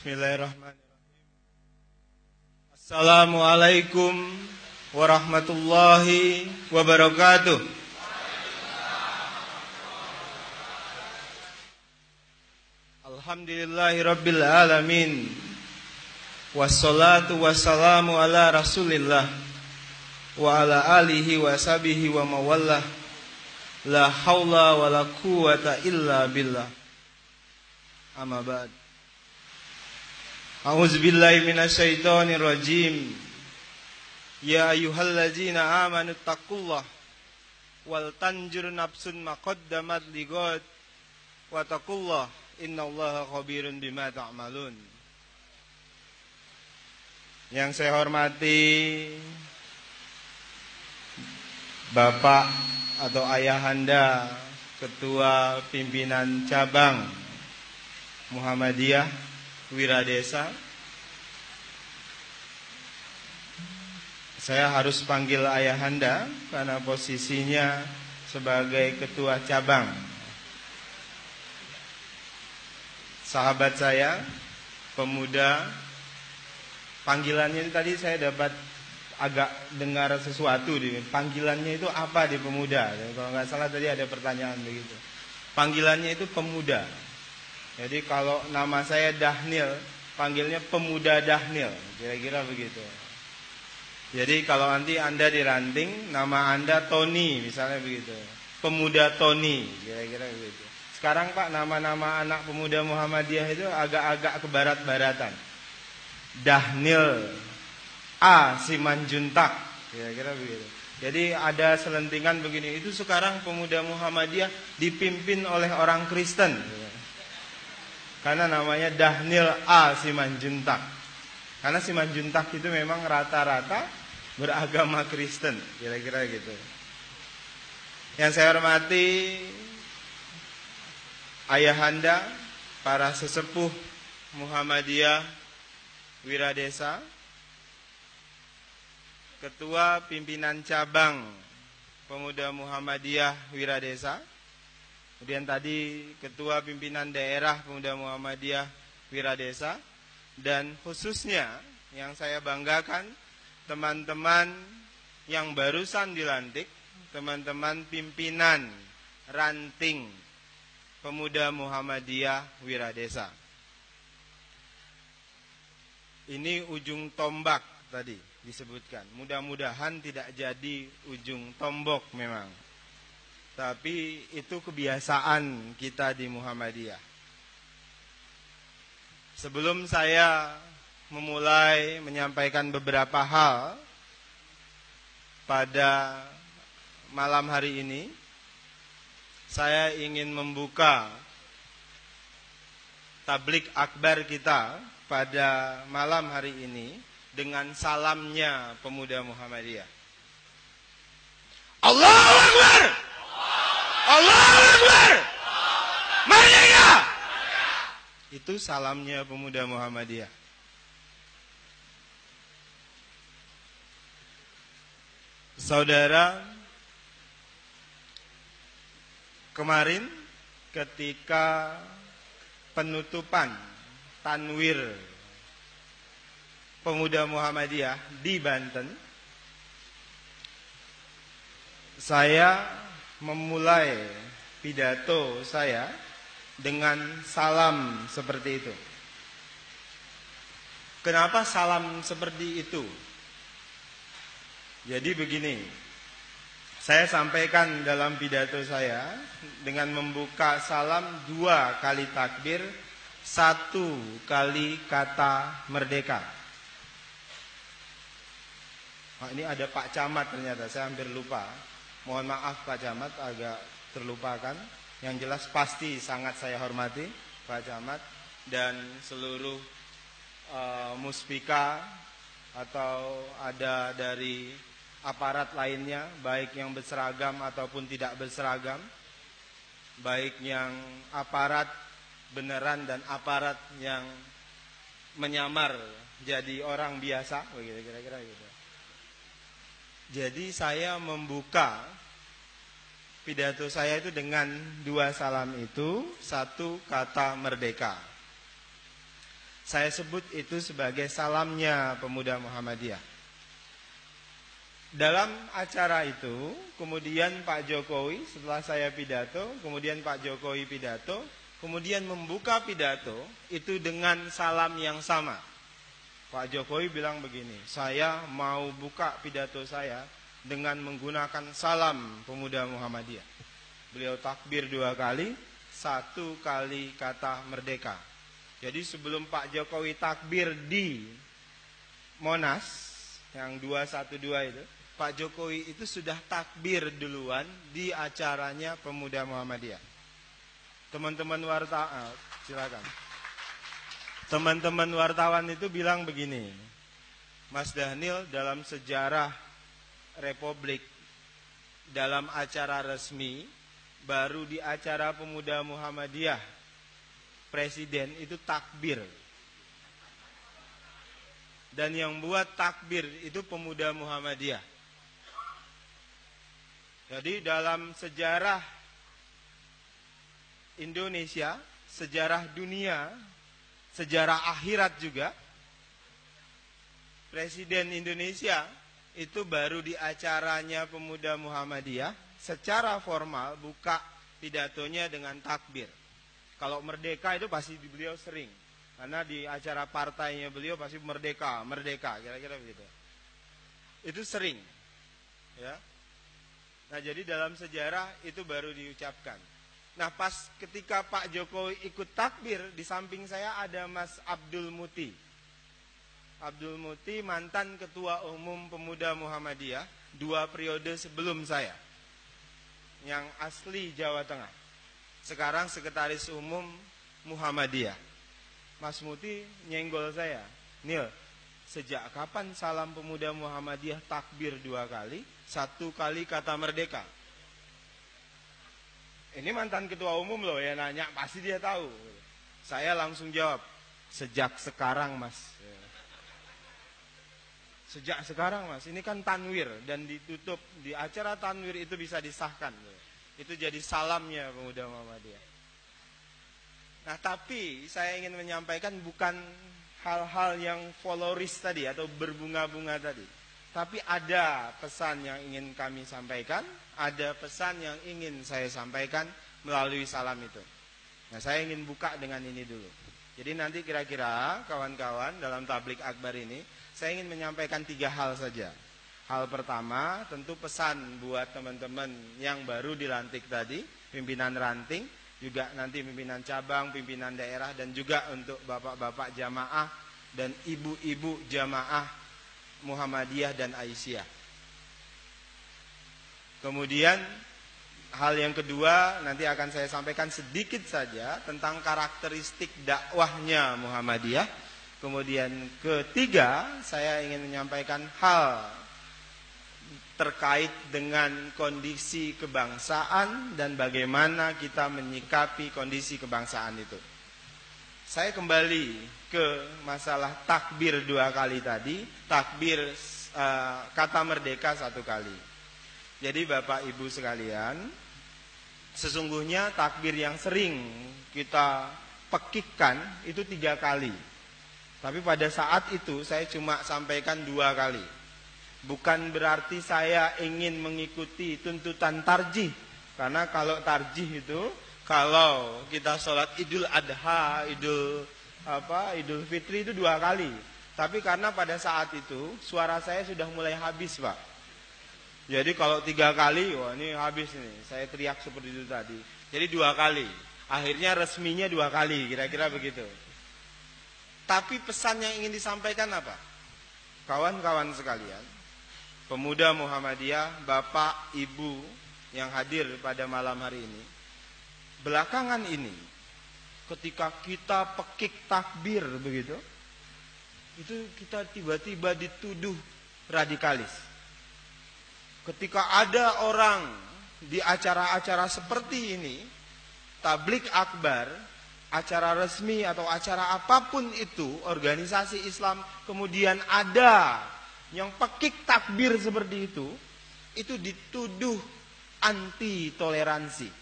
Bismillahirrahmanirrahim. Assalamualaikum warahmatullahi wabarakatuh. Alhamdulillahirabbil alamin. Wassalatu wassalamu ala Rasulillah wa ala alihi wa sahbihi wa mawallah. La haula wa la quwata illa billah. Amma ba'd. A'udzu billahi minasyaitonir rajim. Ya ayyuhalladzina amanu taqullah wal tanjur nafsun ma qaddamat ligad wa taqullah innallaha khabirun bima ta'malun. Yang saya hormati Bapak atau ayahanda Ketua Pimpinan Cabang Muhammadiyah Wiradesa. Saya harus panggil ayahanda Karena posisinya sebagai ketua cabang. Sahabat saya Pemuda Panggilannya ini tadi saya dapat agak dengar sesuatu di panggilannya itu apa di pemuda? Kalau nggak salah tadi ada pertanyaan begitu. Panggilannya itu pemuda jadi kalau nama saya Dahnil panggilnya pemuda Dahnil kira-kira begitu. Jadi kalau nanti anda diranting nama anda Tony misalnya begitu. Pemuda Tony kira-kira begitu. Sekarang pak nama-nama anak pemuda Muhammadiyah itu agak-agak ke barat-baratan Dahnil A Simanjuntak kira-kira begitu. Jadi ada selentingan begini. Itu sekarang pemuda Muhammadiyah dipimpin oleh orang Kristen. Karena namanya Dahnil A Simanjuntak. Karena Simanjuntak itu memang rata-rata beragama Kristen, kira-kira gitu. Yang saya hormati ayahanda, para sesepuh Muhammadiyah Wiradesa, Ketua Pimpinan Cabang Pemuda Muhammadiyah Wiradesa, kemudian tadi Ketua Pimpinan Daerah Pemuda Muhammadiyah Wiradesa, dan khususnya yang saya banggakan teman-teman yang barusan dilantik, teman-teman pimpinan ranting Pemuda Muhammadiyah Wiradesa. Ini ujung tombak tadi disebutkan. Mudah-mudahan tidak jadi ujung tombok memang. Tapi itu kebiasaan kita di Muhammadiyah. Sebelum saya memulai menyampaikan beberapa hal pada malam hari ini, saya ingin membuka tablik akbar kita pada malam hari ini dengan salamnya pemuda Muhammadiyah. Allahu Akbar! Allahu Akbar! Merdeka! Itu salamnya pemuda Muhammadiyah. Saudara, kemarin ketika penutupan tanwir pemuda Muhammadiyah di Banten saya memulai pidato saya dengan salam seperti itu. Kenapa salam seperti itu? Jadi begini, saya sampaikan dalam pidato saya dengan membuka salam dua kali takbir, satu kali kata merdeka. Nah, ini ada Pak Camat ternyata, saya hampir lupa. Mohon maaf Pak Camat agak terlupakan. Yang jelas pasti sangat saya hormati Pak Camat dan seluruh uh, muspika atau ada dari aparat lainnya, baik yang berseragam ataupun tidak berseragam, baik yang aparat beneran dan aparat yang menyamar jadi orang biasa, begitu kira-kira gitu. Jadi saya membuka pidato saya itu dengan dua salam itu, satu kata merdeka. Saya sebut itu sebagai salamnya pemuda Muhammadiyah. Dalam acara itu, kemudian Pak Jokowi setelah saya pidato, kemudian Pak Jokowi pidato, kemudian membuka pidato itu dengan salam yang sama. Pak Jokowi bilang begini, saya mau buka pidato saya dengan menggunakan salam pemuda Muhammadiyah. Beliau takbir dua kali, satu kali kata merdeka. Jadi sebelum Pak Jokowi takbir di Monas yang 212 itu, Pak Jokowi itu sudah takbir duluan di acaranya Pemuda Muhammadiyah. Teman-teman wartawan, silakan. Teman-teman wartawan itu bilang begini, Mas Daniel dalam sejarah Republik dalam acara resmi baru di acara Pemuda Muhammadiyah presiden itu takbir. Dan yang buat takbir itu pemuda Muhammadiyah. Jadi dalam sejarah Indonesia, sejarah dunia, sejarah akhirat juga, Presiden Indonesia itu baru di acaranya pemuda Muhammadiyah secara formal buka pidatonya dengan takbir. Kalau merdeka itu pasti beliau sering. Karena di acara partainya beliau pasti merdeka, merdeka, kira-kira begitu. Itu sering. Ya. Nah, jadi dalam sejarah itu baru diucapkan. Nah, pas ketika Pak Jokowi ikut takbir, di samping saya ada Mas Abdul Muti. Abdul Muti mantan ketua umum pemuda Muhammadiyah dua periode sebelum saya. Yang asli Jawa Tengah. Sekarang sekretaris umum Muhammadiyah. Mas Muti nyenggol saya. Nil, sejak kapan salam pemuda Muhammadiyah takbir dua kali, satu kali kata merdeka? Ini mantan ketua umum loh ya nanya, pasti dia tahu. Saya langsung jawab, sejak sekarang mas. Sejak sekarang mas, ini kan tanwir dan ditutup di acara tanwir itu bisa disahkan. Itu jadi salamnya pemuda Muhammadiyah. Nah tapi saya ingin menyampaikan bukan hal-hal yang followeris tadi atau berbunga-bunga tadi. Tapi ada pesan yang ingin kami sampaikan, ada pesan yang ingin saya sampaikan melalui salam itu. Nah saya ingin buka dengan ini dulu. Jadi nanti kira-kira kawan-kawan dalam tablik akbar ini, saya ingin menyampaikan tiga hal saja. Hal pertama tentu pesan buat teman-teman yang baru dilantik tadi, pimpinan ranting, juga nanti pimpinan cabang, pimpinan daerah dan juga untuk bapak-bapak jamaah dan ibu-ibu jamaah Muhammadiyah dan Aisyah. Kemudian hal yang kedua nanti akan saya sampaikan sedikit saja tentang karakteristik dakwahnya Muhammadiyah. Kemudian ketiga saya ingin menyampaikan hal terkait dengan kondisi kebangsaan dan bagaimana kita menyikapi kondisi kebangsaan itu. Saya kembali ke masalah takbir dua kali tadi, takbir uh, kata merdeka satu kali. Jadi Bapak Ibu sekalian, sesungguhnya takbir yang sering kita pekikkan itu tiga kali. Tapi pada saat itu saya cuma sampaikan dua kali. Bukan berarti saya ingin mengikuti tuntutan tarjih. Karena kalau tarjih itu kalau kita sholat Idul Adha, Idul apa, Idul Fitri itu dua kali. Tapi karena pada saat itu suara saya sudah mulai habis, Pak. Jadi kalau tiga kali, wah ini habis nih. Saya teriak seperti itu tadi. Jadi dua kali. Akhirnya resminya dua kali, kira-kira begitu. Tapi pesan yang ingin disampaikan apa? Kawan-kawan sekalian, pemuda Muhammadiyah, bapak, ibu yang hadir pada malam hari ini. Belakangan ini, ketika kita pekik takbir begitu, itu kita tiba-tiba dituduh radikalis. Ketika ada orang di acara-acara seperti ini, tablik akbar, acara resmi atau acara apa pun itu, organisasi Islam kemudian ada yang pekik takbir seperti itu itu dituduh anti toleransi.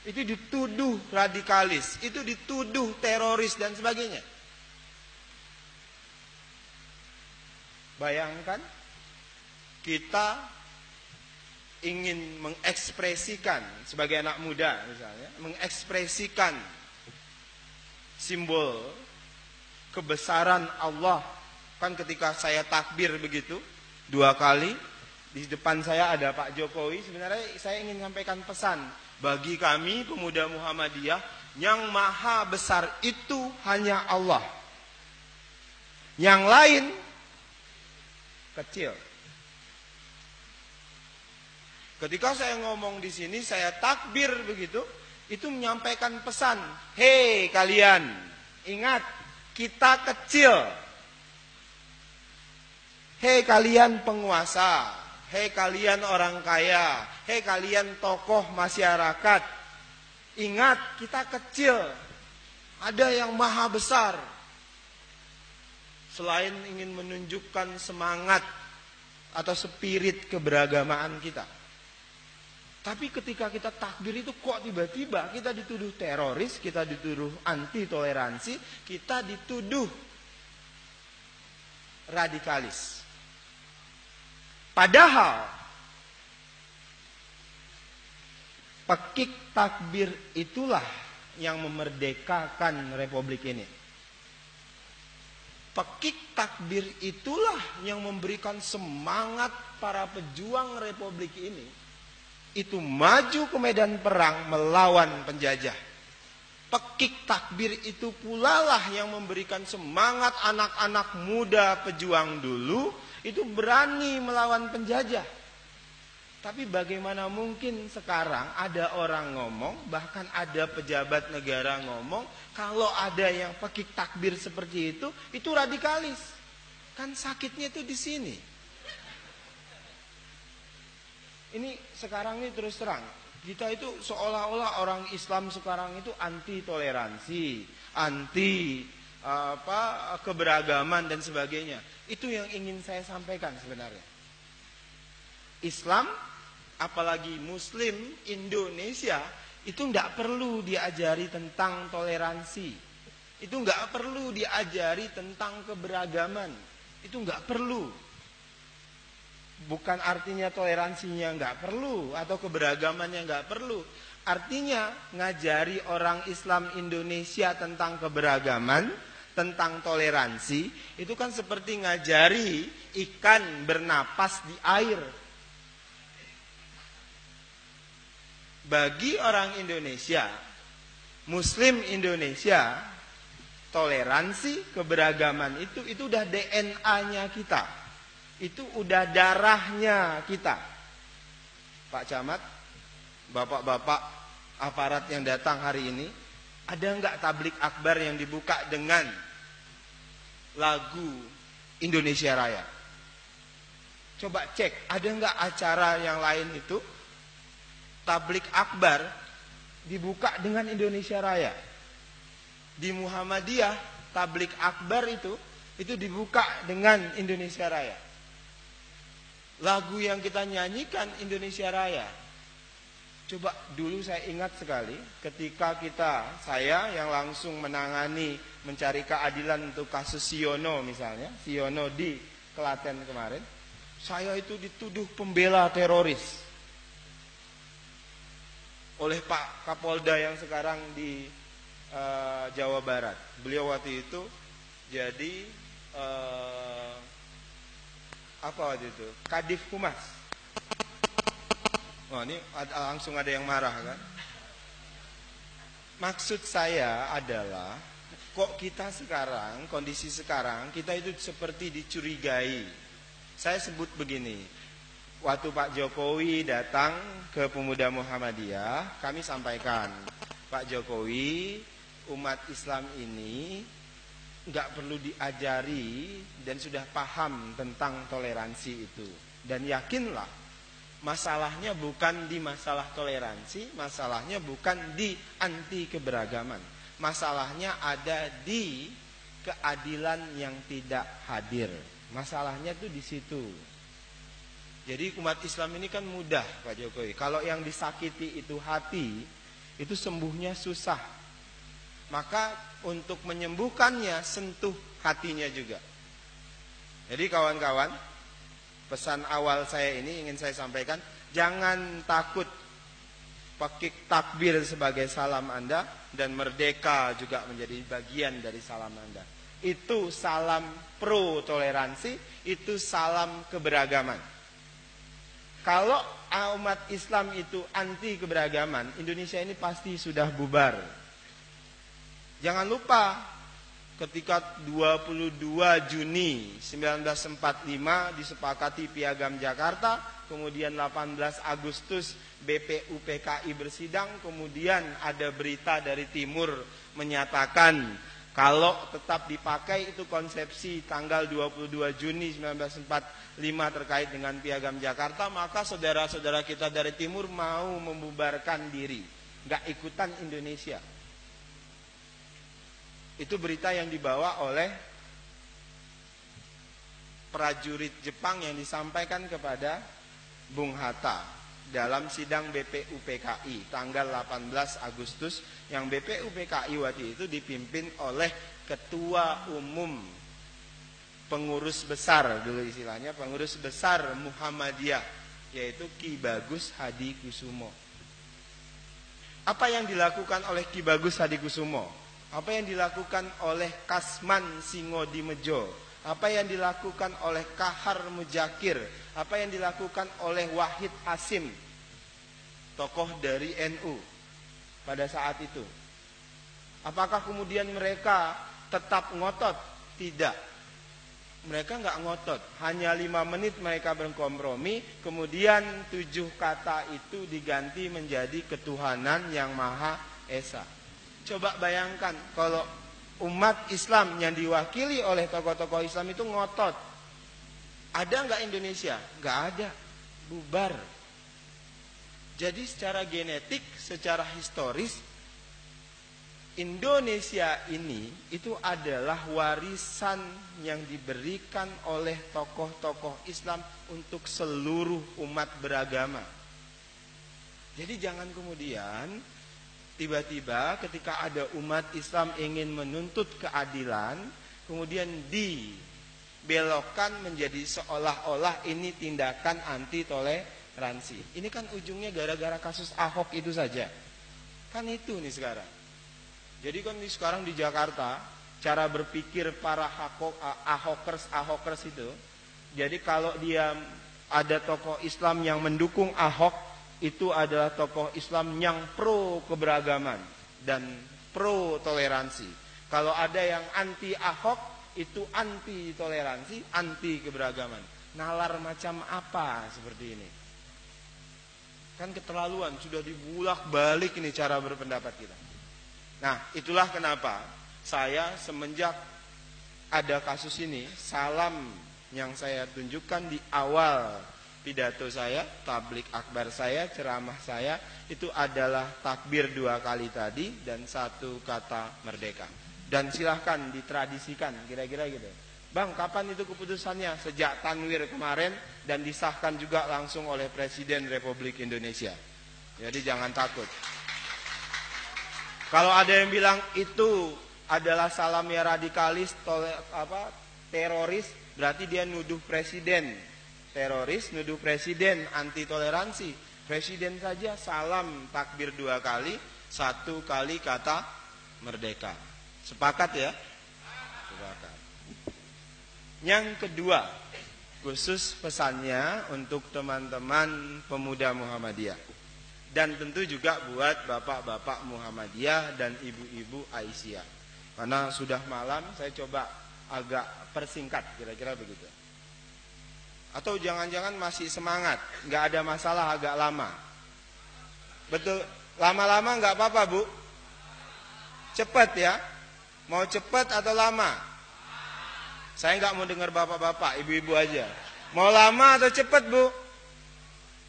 Itu dituduh radikalis, itu dituduh teroris dan sebagainya. Bayangkan kita ingin mengekspresikan sebagai anak muda misalnya, mengekspresikan simbol kebesaran Allah. Kan ketika saya takbir begitu dua kali di depan saya ada Pak Jokowi, sebenarnya saya ingin sampaikan pesan bagi kami pemuda Muhammadiyah yang maha besar itu hanya Allah. Yang lain kecil. Ketika saya ngomong di sini, saya takbir begitu, itu menyampaikan pesan, hei kalian, ingat kita kecil. Hei kalian penguasa, hei kalian orang kaya, hei kalian tokoh masyarakat, ingat kita kecil. Ada yang maha besar. Selain ingin menunjukkan semangat atau spirit keberagamaan kita. Tapi ketika kita takbir itu kok tiba-tiba kita dituduh teroris, kita dituduh anti toleransi, kita dituduh radikalis. Padahal pekik takbir itulah yang memerdekakan republik ini. Pekik takbir itulah yang memberikan semangat para pejuang republik ini itu maju ke medan perang melawan penjajah. Pekik takbir itu pula lah yang memberikan semangat anak-anak muda pejuang dulu itu berani melawan penjajah. Tapi bagaimana mungkin sekarang ada orang ngomong, bahkan ada pejabat negara ngomong, kalau ada yang pekik takbir seperti itu, itu radikalis. Kan sakitnya itu di sini. Ini sekarang ini terus terang kita itu seolah-olah orang Islam sekarang itu anti toleransi, anti apa keberagaman dan sebagainya. Itu yang ingin saya sampaikan sebenarnya. Islam apalagi muslim Indonesia itu nggak perlu diajari tentang toleransi. Itu nggak perlu diajari tentang keberagaman. Itu nggak perlu bukan artinya toleransinya nggak perlu atau keberagamannya nggak perlu. Artinya ngajari orang Islam Indonesia tentang keberagaman, tentang toleransi, itu kan seperti ngajari ikan bernapas di air. Bagi orang Indonesia, Muslim Indonesia, toleransi, keberagaman itu itu udah DNA-nya kita itu udah darahnya kita. Pak Camat, bapak-bapak aparat yang datang hari ini, ada nggak tablik akbar yang dibuka dengan lagu Indonesia Raya? Coba cek, ada nggak acara yang lain itu tablik akbar dibuka dengan Indonesia Raya? Di Muhammadiyah tablik akbar itu itu dibuka dengan Indonesia Raya lagu yang kita nyanyikan Indonesia Raya. Coba dulu saya ingat sekali ketika kita, saya yang langsung menangani mencari keadilan untuk kasus Siono misalnya, Siono di Klaten kemarin, saya itu dituduh pembela teroris oleh Pak Kapolda yang sekarang di uh, Jawa Barat. Beliau waktu itu jadi uh, apa waktu itu? Kadif Humas. Wah, ini ada, langsung ada yang marah kan? Maksud saya adalah kok kita sekarang, kondisi sekarang kita itu seperti dicurigai. Saya sebut begini. Waktu Pak Jokowi datang ke pemuda Muhammadiyah, kami sampaikan, Pak Jokowi, umat Islam ini nggak perlu diajari dan sudah paham tentang toleransi itu dan yakinlah masalahnya bukan di masalah toleransi masalahnya bukan di anti keberagaman. Masalahnya ada di keadilan yang tidak hadir. Masalahnya tuh di situ. Jadi umat Islam ini kan mudah Pak Jokowi. Kalau yang disakiti itu hati itu sembuhnya susah. Maka untuk menyembuhkannya sentuh hatinya juga. Jadi kawan-kawan, pesan awal saya ini ingin saya sampaikan, jangan takut pakai takbir sebagai salam Anda dan merdeka juga menjadi bagian dari salam Anda. Itu salam pro toleransi, itu salam keberagaman. Kalau umat Islam itu anti keberagaman, Indonesia ini pasti sudah bubar. Jangan lupa ketika 22 Juni 1945 disepakati Piagam Jakarta, kemudian 18 Agustus BPUPKI bersidang, kemudian ada berita dari timur menyatakan kalau tetap dipakai itu konsepsi tanggal 22 Juni 1945 terkait dengan Piagam Jakarta, maka saudara-saudara kita dari timur mau membubarkan diri, nggak ikutan Indonesia. Itu berita yang dibawa oleh prajurit Jepang yang disampaikan kepada Bung Hatta dalam sidang BPUPKI tanggal 18 Agustus yang BPUPKI waktu itu dipimpin oleh ketua umum pengurus besar dulu istilahnya pengurus besar Muhammadiyah yaitu Ki Bagus Hadi Kusumo. Apa yang dilakukan oleh Ki Bagus Hadi Kusumo? Apa yang dilakukan oleh Kasman Singo Dimejo? Apa yang dilakukan oleh Kahar Mujakir? Apa yang dilakukan oleh Wahid Asim? Tokoh dari NU pada saat itu. Apakah kemudian mereka tetap ngotot? Tidak. Mereka nggak ngotot. Hanya lima menit mereka berkompromi. Kemudian tujuh kata itu diganti menjadi ketuhanan yang maha esa. Coba bayangkan kalau umat Islam yang diwakili oleh tokoh-tokoh Islam itu ngotot. Ada nggak Indonesia? Nggak ada. Bubar. Jadi secara genetik, secara historis, Indonesia ini itu adalah warisan yang diberikan oleh tokoh-tokoh Islam untuk seluruh umat beragama. Jadi jangan kemudian Tiba-tiba ketika ada umat Islam ingin menuntut keadilan, kemudian dibelokkan menjadi seolah-olah ini tindakan anti toleransi. Ini kan ujungnya gara-gara kasus Ahok itu saja. Kan itu nih sekarang. Jadi kan di sekarang di Jakarta, cara berpikir para Ahokers Ahokers itu, jadi kalau dia ada tokoh Islam yang mendukung Ahok, itu adalah tokoh Islam yang pro keberagaman dan pro toleransi. Kalau ada yang anti Ahok itu anti toleransi, anti keberagaman. Nalar macam apa seperti ini? Kan keterlaluan, sudah dibulak balik ini cara berpendapat kita. Nah, itulah kenapa saya semenjak ada kasus ini, salam yang saya tunjukkan di awal pidato saya, tablik akbar saya, ceramah saya itu adalah takbir dua kali tadi dan satu kata merdeka. Dan silahkan ditradisikan kira-kira gitu. Bang, kapan itu keputusannya? Sejak Tanwir kemarin dan disahkan juga langsung oleh Presiden Republik Indonesia. Jadi jangan takut. Kalau ada yang bilang itu adalah salamnya radikalis, tole, apa, teroris, berarti dia nuduh presiden teroris nuduh presiden anti toleransi. Presiden saja salam takbir dua kali, satu kali kata merdeka. Sepakat ya? Sepakat. Yang kedua, khusus pesannya untuk teman-teman pemuda Muhammadiyah. Dan tentu juga buat bapak-bapak Muhammadiyah dan ibu-ibu Aisyah. Karena sudah malam, saya coba agak persingkat kira-kira begitu. Atau jangan-jangan masih semangat, nggak ada masalah agak lama. Betul, lama-lama nggak apa-apa bu. Cepat ya, mau cepat atau lama? Saya nggak mau dengar bapak-bapak, ibu-ibu aja. Mau lama atau cepat bu?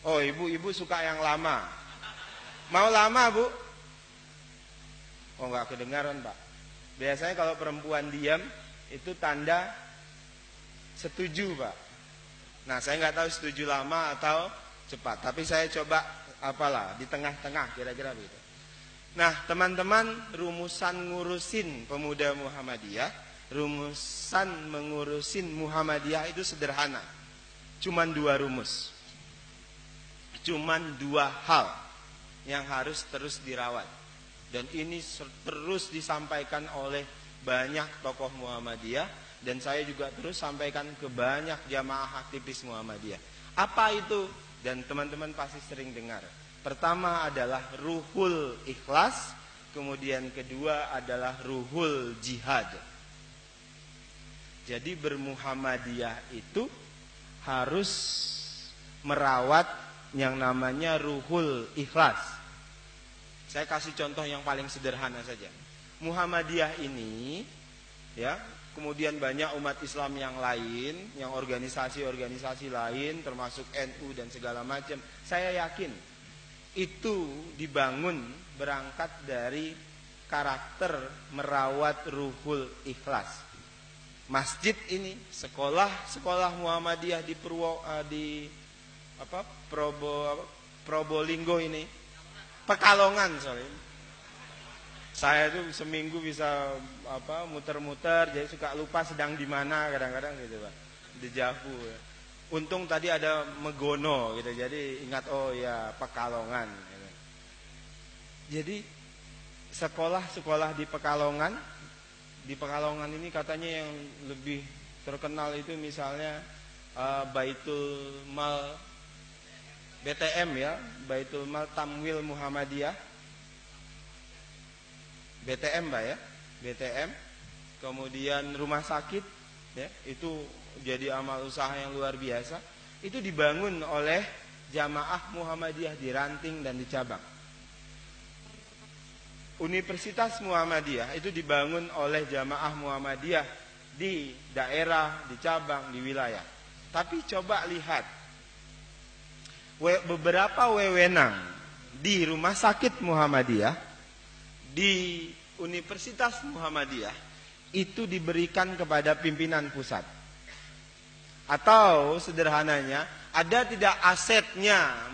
Oh ibu-ibu suka yang lama. Mau lama bu? Oh nggak kedengaran pak. Biasanya kalau perempuan diam itu tanda setuju pak. Nah, saya nggak tahu setuju lama atau cepat, tapi saya coba apalah di tengah-tengah kira-kira begitu. Nah, teman-teman, rumusan ngurusin pemuda Muhammadiyah rumusan mengurusin Muhammadiyah itu sederhana. Cuman dua rumus. Cuman dua hal yang harus terus dirawat. Dan ini terus disampaikan oleh banyak tokoh Muhammadiyah dan saya juga terus sampaikan ke banyak jamaah aktivis Muhammadiyah. Apa itu? Dan teman-teman pasti sering dengar. Pertama adalah ruhul ikhlas, kemudian kedua adalah ruhul jihad. Jadi bermuhammadiyah itu harus merawat yang namanya ruhul ikhlas. Saya kasih contoh yang paling sederhana saja. Muhammadiyah ini ya kemudian banyak umat Islam yang lain, yang organisasi-organisasi lain termasuk NU dan segala macam. Saya yakin itu dibangun berangkat dari karakter merawat ruhul ikhlas. Masjid ini, sekolah-sekolah Muhammadiyah di Purwo uh, di apa? Probo Probolinggo ini. Pekalongan sorry saya tuh seminggu bisa apa muter-muter jadi suka lupa sedang di mana kadang-kadang gitu pak di Javu ya. untung tadi ada Megono gitu jadi ingat oh ya Pekalongan gitu. jadi sekolah-sekolah di Pekalongan di Pekalongan ini katanya yang lebih terkenal itu misalnya uh, Baitul Mal BTM ya Baitul Mal Tamwil Muhammadiyah BTM Mbak ya. BTM kemudian rumah sakit ya itu jadi amal usaha yang luar biasa. Itu dibangun oleh jamaah Muhammadiyah di ranting dan di cabang. Universitas Muhammadiyah itu dibangun oleh jamaah Muhammadiyah di daerah, di cabang, di wilayah. Tapi coba lihat beberapa wewenang di rumah sakit Muhammadiyah di Universitas Muhammadiyah itu diberikan kepada pimpinan pusat. Atau sederhananya, ada tidak asetnya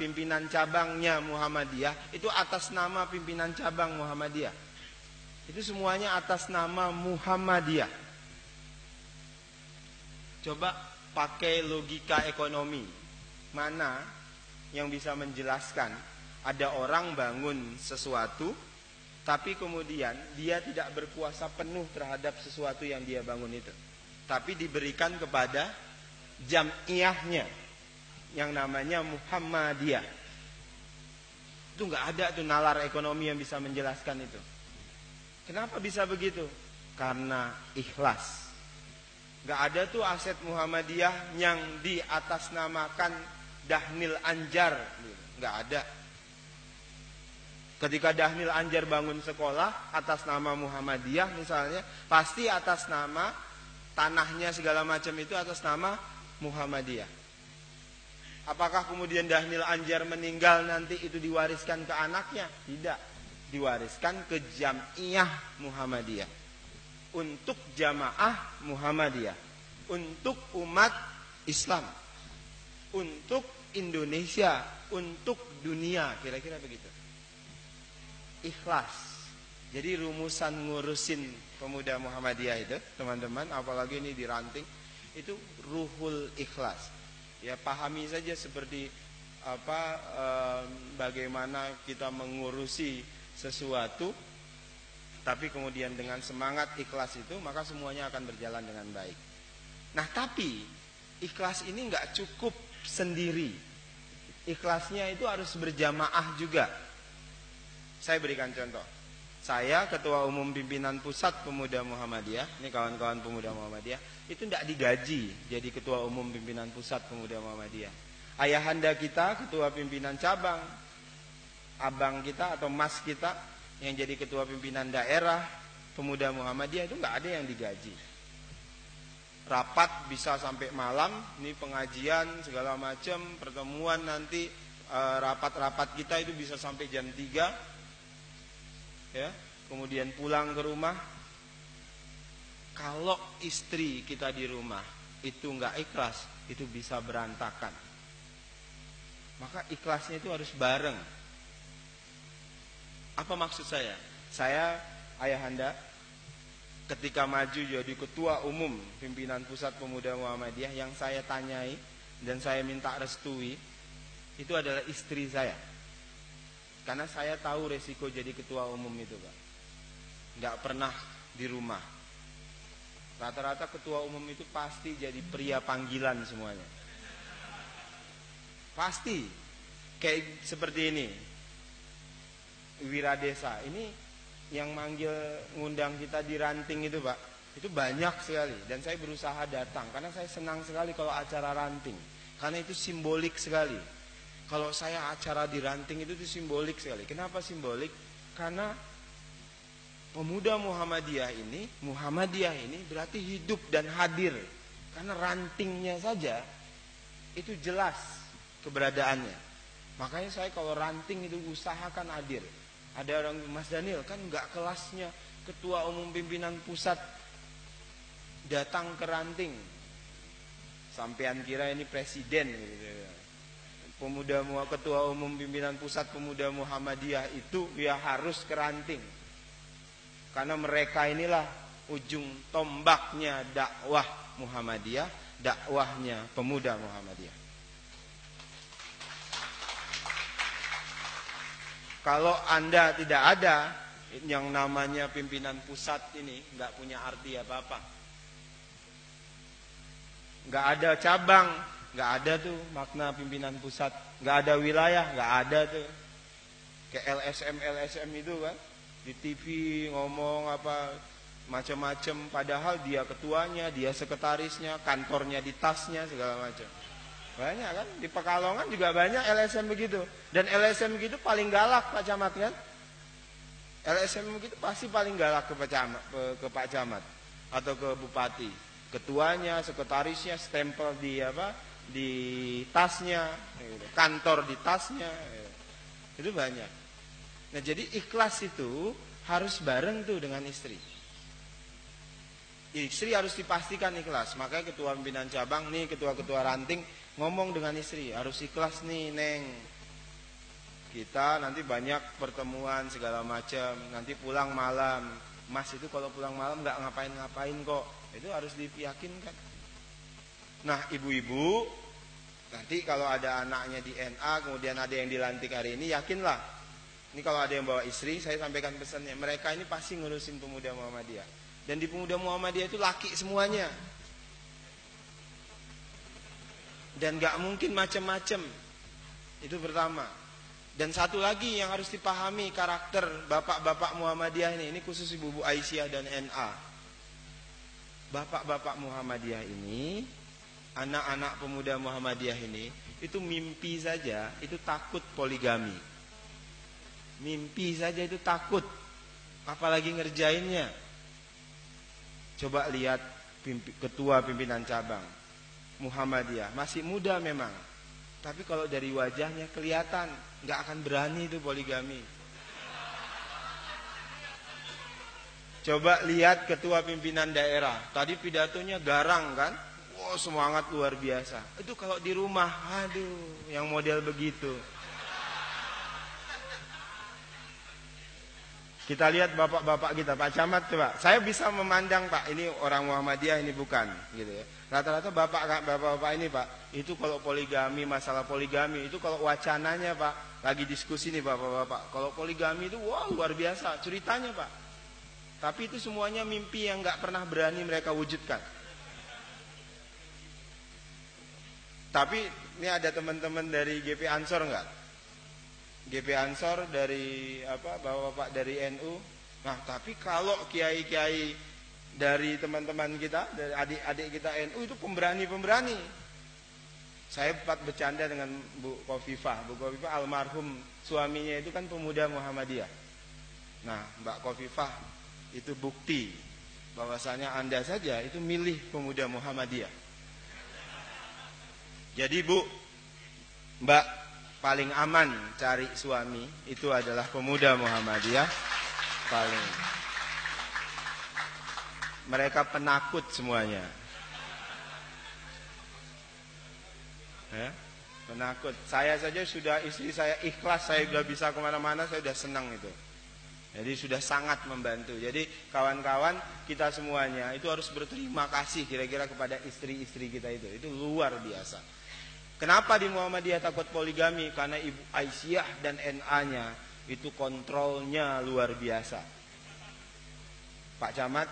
pimpinan cabangnya Muhammadiyah itu atas nama pimpinan cabang Muhammadiyah. Itu semuanya atas nama Muhammadiyah. Coba pakai logika ekonomi. Mana yang bisa menjelaskan ada orang bangun sesuatu tapi kemudian dia tidak berkuasa penuh terhadap sesuatu yang dia bangun itu. Tapi diberikan kepada jamiyahnya yang namanya Muhammadiyah. Itu nggak ada tuh nalar ekonomi yang bisa menjelaskan itu. Kenapa bisa begitu? Karena ikhlas. Nggak ada tuh aset Muhammadiyah yang diatasnamakan Dahnil Anjar. Nggak ada Ketika Dahnil Anjar bangun sekolah atas nama Muhammadiyah misalnya, pasti atas nama tanahnya segala macam itu atas nama Muhammadiyah. Apakah kemudian Dahnil Anjar meninggal nanti itu diwariskan ke anaknya? Tidak. Diwariskan ke Jamiah Muhammadiyah. Untuk jamaah Muhammadiyah. Untuk umat Islam. Untuk Indonesia. Untuk dunia. Kira-kira begitu ikhlas. Jadi rumusan ngurusin pemuda Muhammadiyah itu, teman-teman, apalagi ini diranting, itu ruhul ikhlas. Ya pahami saja seperti apa e, bagaimana kita mengurusi sesuatu tapi kemudian dengan semangat ikhlas itu maka semuanya akan berjalan dengan baik. Nah, tapi ikhlas ini nggak cukup sendiri. Ikhlasnya itu harus berjamaah juga. Saya berikan contoh. Saya ketua umum pimpinan pusat pemuda Muhammadiyah, ini kawan-kawan pemuda Muhammadiyah, itu tidak digaji jadi ketua umum pimpinan pusat pemuda Muhammadiyah. Ayahanda kita ketua pimpinan cabang, abang kita atau mas kita yang jadi ketua pimpinan daerah pemuda Muhammadiyah itu nggak ada yang digaji. Rapat bisa sampai malam, ini pengajian segala macam, pertemuan nanti eh, rapat-rapat kita itu bisa sampai jam 3 ya. Kemudian pulang ke rumah. Kalau istri kita di rumah itu nggak ikhlas itu bisa berantakan. Maka ikhlasnya itu harus bareng. Apa maksud saya? Saya ayahanda ketika maju jadi ketua umum pimpinan pusat pemuda Muhammadiyah yang saya tanyai dan saya minta restui itu adalah istri saya. Karena saya tahu resiko jadi ketua umum itu, Pak. Nggak pernah di rumah. Rata-rata ketua umum itu pasti jadi pria panggilan semuanya. Pasti. Kayak seperti ini. Wiradesa. Ini yang manggil ngundang kita di ranting itu Pak itu banyak sekali dan saya berusaha datang karena saya senang sekali kalau acara ranting karena itu simbolik sekali kalau saya acara di ranting itu itu simbolik sekali. Kenapa simbolik? Karena pemuda Muhammadiyah ini Muhammadiyah ini berarti hidup dan hadir. Karena rantingnya saja itu jelas keberadaannya. Makanya saya kalau ranting itu usahakan hadir. Ada orang Mas Daniel kan nggak kelasnya ketua umum pimpinan pusat datang ke ranting. Sampean kira ini presiden gitu. Pemuda ketua umum pimpinan pusat pemuda Muhammadiyah itu ya harus ke ranting. Karena mereka inilah ujung tombaknya dakwah Muhammadiyah, dakwahnya pemuda Muhammadiyah. Kalau Anda tidak ada yang namanya pimpinan pusat ini nggak punya arti apa-apa. Nggak ada cabang, nggak ada tuh makna pimpinan pusat, nggak ada wilayah, nggak ada tuh. Kayak LSM LSM itu kan di TV ngomong apa macam-macam padahal dia ketuanya, dia sekretarisnya, kantornya di tasnya segala macam. Banyak kan? Di Pekalongan juga banyak LSM begitu. Dan LSM begitu paling galak Pak Camat kan? LSM begitu pasti paling galak ke Pak Camat, ke Pak Camat atau ke Bupati. Ketuanya, sekretarisnya, stempel di apa? Di tasnya, gitu. kantor di tasnya. Gitu. Itu banyak. Nah jadi ikhlas itu harus bareng tuh dengan istri. Istri harus dipastikan ikhlas. Makanya ketua pimpinan cabang nih, ketua-ketua ranting ngomong dengan istri harus ikhlas nih neng kita nanti banyak pertemuan segala macam nanti pulang malam mas itu kalau pulang malam nggak ngapain-ngapain kok itu harus diyakinkan nah ibu-ibu nanti kalau ada anaknya di NA kemudian ada yang dilantik hari ini yakinlah ini kalau ada yang bawa istri saya sampaikan pesannya mereka ini pasti ngurusin pemuda Muhammadiyah dan di pemuda Muhammadiyah itu laki semuanya dan gak mungkin macam-macam. Itu pertama. Dan satu lagi yang harus dipahami karakter bapak-bapak Muhammadiyah ini, ini khusus ibu-ibu Aisyah dan NA. Bapak-bapak Muhammadiyah ini, anak-anak pemuda Muhammadiyah ini, itu mimpi saja, itu takut poligami. Mimpi saja itu takut, apalagi ngerjainnya. Coba lihat ketua pimpinan cabang, Muhammadiyah. Masih muda memang. Tapi kalau dari wajahnya kelihatan nggak akan berani itu poligami. Coba lihat ketua pimpinan daerah. Tadi pidatonya garang kan wow semangat luar biasa itu kalau di rumah aduh yang model begitu Kita lihat bapak-bapak kita, Pak Camat coba. Saya bisa memandang Pak, ini orang Muhammadiyah ini bukan, gitu ya. Rata-rata bapak bapak-bapak ini Pak, itu kalau poligami, masalah poligami itu kalau wacananya Pak, lagi diskusi nih bapak-bapak. Kalau poligami itu wah luar biasa ceritanya Pak. Tapi itu semuanya mimpi yang nggak pernah berani mereka wujudkan. Tapi ini ada teman-teman dari GP Ansor nggak? GP Ansor dari apa bapak-bapak dari NU. Nah, tapi kalau kiai-kiai dari teman-teman kita, dari adik-adik kita NU itu pemberani-pemberani. Saya sempat bercanda dengan Bu Kofifah. Bu Kofifah almarhum suaminya itu kan pemuda Muhammadiyah. Nah, Mbak Kofifah itu bukti bahwasanya Anda saja itu milih pemuda Muhammadiyah. Jadi Bu, Mbak paling aman cari suami itu adalah pemuda Muhammadiyah paling mereka penakut semuanya ya, penakut saya saja sudah istri saya ikhlas saya sudah bisa ke mana-mana saya sudah senang itu Jadi sudah sangat membantu. Jadi kawan-kawan kita semuanya itu harus berterima kasih kira-kira kepada istri-istri kita itu. Itu luar biasa. Kenapa di Muhammadiyah takut poligami? Karena Ibu Aisyah dan NA-nya itu kontrolnya luar biasa. Pak Camat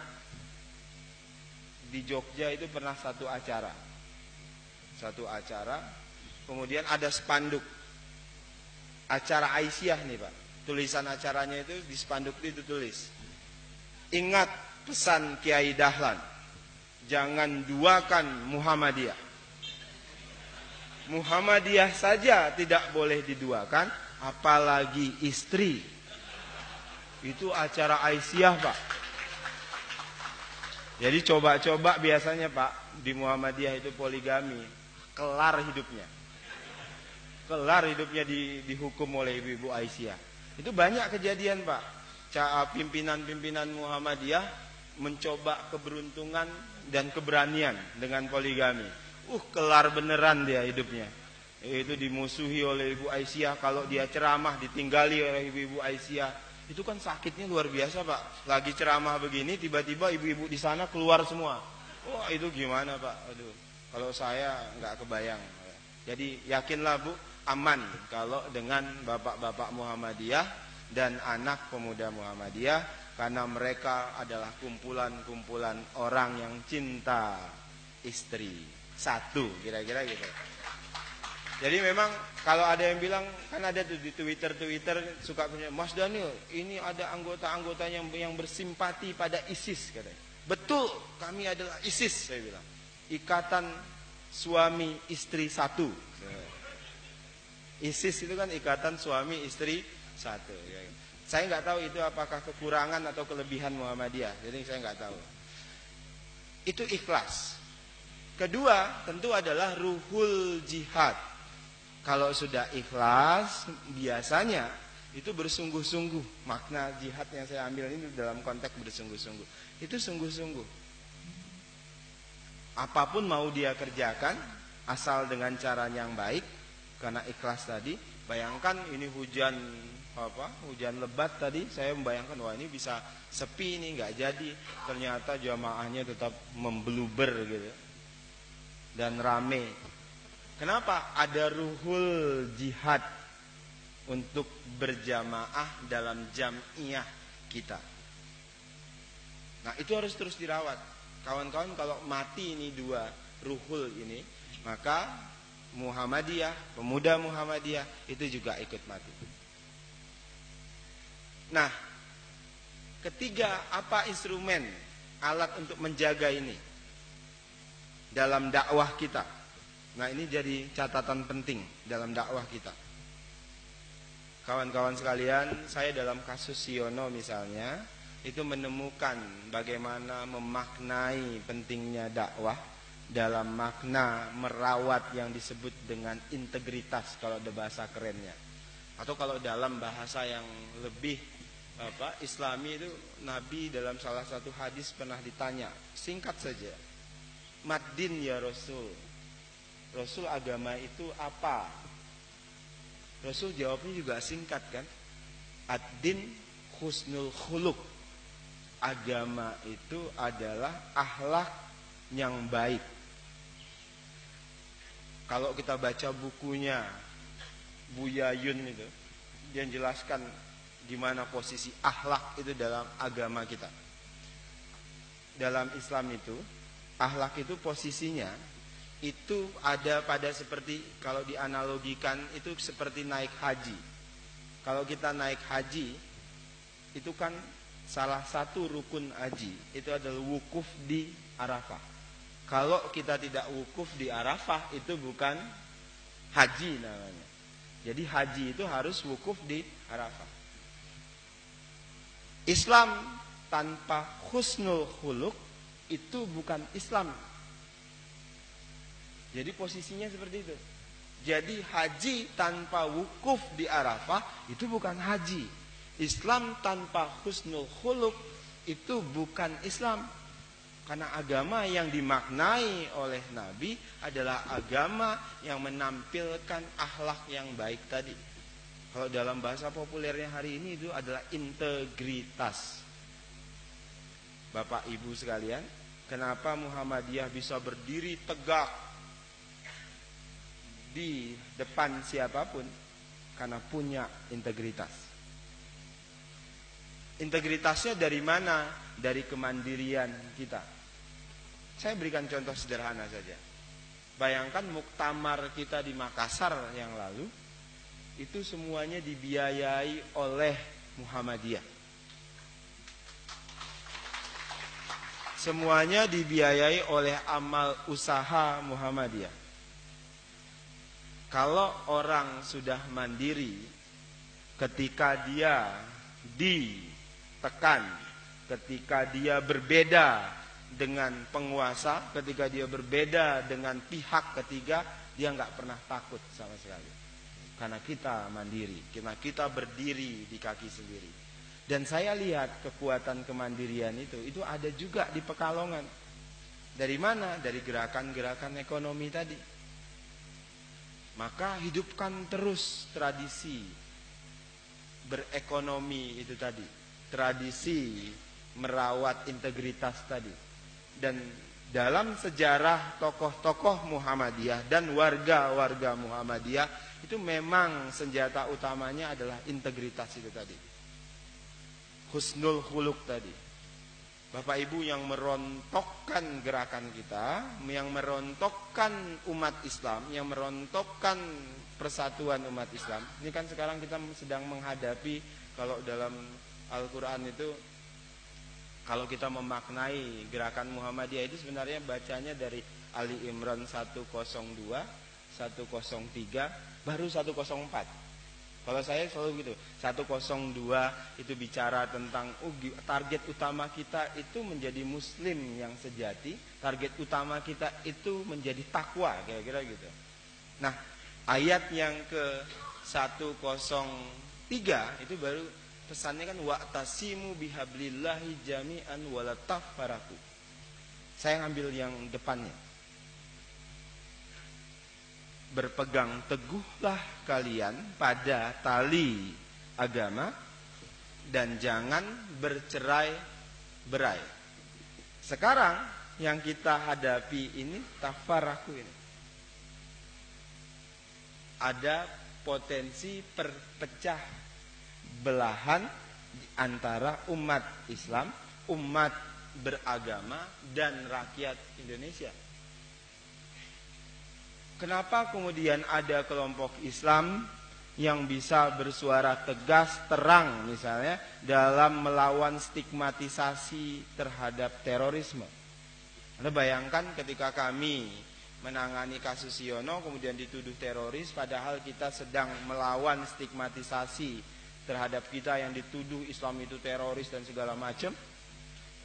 di Jogja itu pernah satu acara. Satu acara, kemudian ada spanduk. Acara Aisyah nih Pak tulisan acaranya itu di spanduk itu tulis ingat pesan Kiai Dahlan jangan duakan Muhammadiyah Muhammadiyah saja tidak boleh diduakan apalagi istri. Itu acara Aisyah Pak. Jadi coba-coba biasanya Pak di Muhammadiyah itu poligami. Kelar hidupnya. Kelar hidupnya di, dihukum oleh ibu-ibu Aisyah. Itu banyak kejadian Pak. Pimpinan-pimpinan Muhammadiyah mencoba keberuntungan dan keberanian dengan poligami. Uh, kelar beneran dia hidupnya. Itu dimusuhi oleh Ibu Aisyah kalau dia ceramah ditinggali oleh Ibu-ibu Aisyah. Itu kan sakitnya luar biasa, Pak. Lagi ceramah begini tiba-tiba ibu-ibu di sana keluar semua. Wah, itu gimana, Pak? Aduh. Kalau saya nggak kebayang. Jadi yakinlah, Bu, aman kalau dengan bapak-bapak Muhammadiyah dan anak pemuda Muhammadiyah karena mereka adalah kumpulan-kumpulan orang yang cinta istri satu kira-kira gitu. Jadi memang kalau ada yang bilang kan ada tuh di Twitter Twitter suka punya Mas Daniel ini ada anggota-anggota yang yang bersimpati pada ISIS katanya. Betul, kami adalah ISIS saya bilang. Ikatan suami istri satu. ISIS itu kan ikatan suami istri satu. Ya. Saya nggak tahu itu apakah kekurangan atau kelebihan Muhammadiyah. Jadi saya nggak tahu. Itu ikhlas. Kedua tentu adalah ruhul jihad. Kalau sudah ikhlas biasanya itu bersungguh-sungguh. Makna jihad yang saya ambil ini dalam konteks bersungguh-sungguh. Itu sungguh-sungguh. Apa pun mau dia kerjakan asal dengan cara yang baik karena ikhlas tadi bayangkan ini hujan apa hujan lebat tadi saya membayangkan wah ini bisa sepi ini nggak jadi ternyata jamaahnya tetap membeluber gitu dan rame. Kenapa ada ruhul jihad untuk berjamaah dalam jamiah kita? Nah itu harus terus dirawat. Kawan-kawan kalau mati ini dua ruhul ini maka Muhammadiyah, pemuda Muhammadiyah itu juga ikut mati. Nah, ketiga apa instrumen alat untuk menjaga ini dalam dakwah kita? Nah, ini jadi catatan penting dalam dakwah kita. Kawan-kawan sekalian, saya dalam kasus Siono misalnya itu menemukan bagaimana memaknai pentingnya dakwah dalam makna merawat yang disebut dengan integritas kalau ada bahasa kerennya atau kalau dalam bahasa yang lebih apa Islami itu Nabi dalam salah satu hadis pernah ditanya singkat saja Madin ya Rasul. Rasul agama itu apa? Rasul jawabnya juga singkat kan? Ad-din husnul khuluk Agama itu adalah ahlak yang baik. Kalau kita baca bukunya Buya Yun itu, dia jelaskan gimana posisi akhlak itu dalam agama kita. Dalam Islam itu, akhlak itu posisinya itu ada pada seperti kalau dianalogikan itu seperti naik haji. Kalau kita naik haji itu kan salah satu rukun haji itu adalah wukuf di Arafah. Kalau kita tidak wukuf di Arafah itu bukan haji namanya. Jadi haji itu harus wukuf di Arafah. Islam tanpa husnul huluk itu bukan Islam. Jadi posisinya seperti itu. Jadi haji tanpa wukuf di Arafah itu bukan haji. Islam tanpa husnul huluk itu bukan Islam. Karena agama yang dimaknai oleh Nabi adalah agama yang menampilkan akhlak yang baik tadi. Kalau dalam bahasa populernya hari ini itu adalah integritas. Bapak Ibu sekalian, kenapa Muhammadiyah bisa berdiri tegak di depan siapa pun? Karena punya integritas. Integritasnya dari mana? Dari kemandirian kita. Saya berikan contoh sederhana saja. Bayangkan muktamar kita di Makassar yang lalu itu semuanya dibiayai oleh Muhammadiyah. Semuanya dibiayai oleh amal usaha Muhammadiyah. Kalau orang sudah mandiri ketika dia ditekan, ketika dia berbeda dengan penguasa, ketika dia berbeda dengan pihak ketiga, dia nggak pernah takut sama sekali karena kita mandiri, karena kita berdiri di kaki sendiri. Dan saya lihat kekuatan kemandirian itu, itu ada juga di Pekalongan. Dari mana? Dari gerakan-gerakan ekonomi tadi. Maka hidupkan terus tradisi berekonomi itu tadi. Tradisi merawat integritas tadi. Dan dalam sejarah tokoh-tokoh Muhammadiyah dan warga-warga Muhammadiyah itu memang senjata utamanya adalah integritas itu tadi. Husnul huluk tadi. Bapak Ibu yang merontokkan gerakan kita, yang merontokkan umat Islam, yang merontokkan persatuan umat Islam. Ini kan sekarang kita sedang menghadapi kalau dalam Al-Quran itu kalau kita memaknai gerakan Muhammadiyah itu sebenarnya bacanya dari Ali Imran 102, 103, baru 104. Kalau saya selalu gitu, 102 itu bicara tentang oh, target utama kita itu menjadi muslim yang sejati, target utama kita itu menjadi takwa, kira-kira gitu. Nah, ayat yang ke 103 itu baru pesannya kan wa'tasimu bihablillahi jami'an walatafaraku. Saya ngambil yang depannya berpegang teguhlah kalian pada tali agama dan jangan bercerai-berai. Sekarang yang kita hadapi ini tafaraku ini. Ada potensi perpecah belahan antara umat Islam, umat beragama dan rakyat Indonesia. Kenapa kemudian ada kelompok Islam yang bisa bersuara tegas, terang misalnya dalam melawan stigmatisasi terhadap terorisme? Anda bayangkan ketika kami menangani kasus Siono kemudian dituduh teroris padahal kita sedang melawan stigmatisasi terhadap kita yang dituduh Islam itu teroris dan segala macam.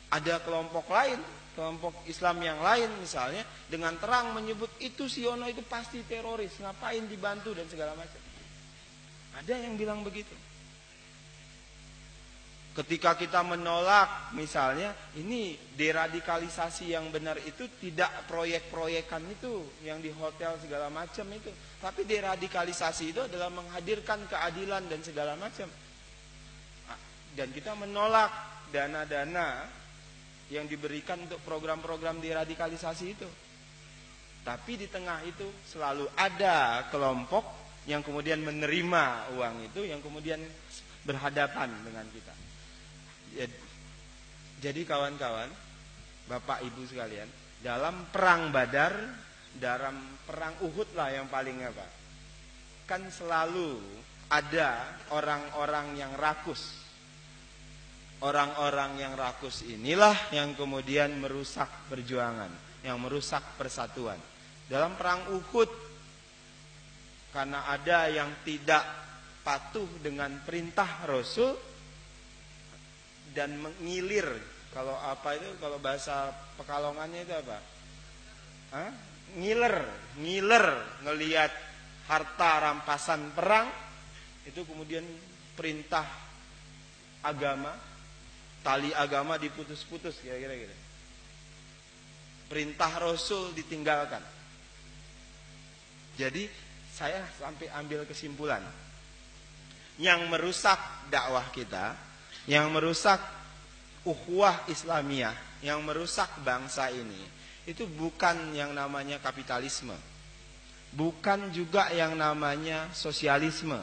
Ada kelompok lain kelompok Islam yang lain misalnya dengan terang menyebut itu Siono itu pasti teroris, ngapain dibantu dan segala macam. Ada yang bilang begitu. Ketika kita menolak misalnya ini deradikalisasi yang benar itu tidak proyek-proyekan itu yang di hotel segala macam itu, tapi deradikalisasi itu adalah menghadirkan keadilan dan segala macam. Dan kita menolak dana-dana yang diberikan untuk program-program deradikalisasi itu. Tapi di tengah itu selalu ada kelompok yang kemudian menerima uang itu, yang kemudian berhadapan dengan kita. Jadi kawan-kawan, Bapak Ibu sekalian, dalam perang Badar, dalam perang Uhud lah yang paling apa? Kan selalu ada orang-orang yang rakus Orang-orang yang rakus inilah yang kemudian merusak perjuangan, yang merusak persatuan. Dalam perang Uhud, karena ada yang tidak patuh dengan perintah Rasul dan mengilir, kalau apa itu, kalau bahasa pekalongannya itu apa? Hah? Ngiler, ngiler, ngelihat harta rampasan perang, itu kemudian perintah agama tali agama diputus-putus kira-kira gitu. Perintah Rasul ditinggalkan. Jadi saya sampai ambil kesimpulan yang merusak dakwah kita, yang merusak ukhuwah Islamiyah, yang merusak bangsa ini, itu bukan yang namanya kapitalisme. Bukan juga yang namanya sosialisme,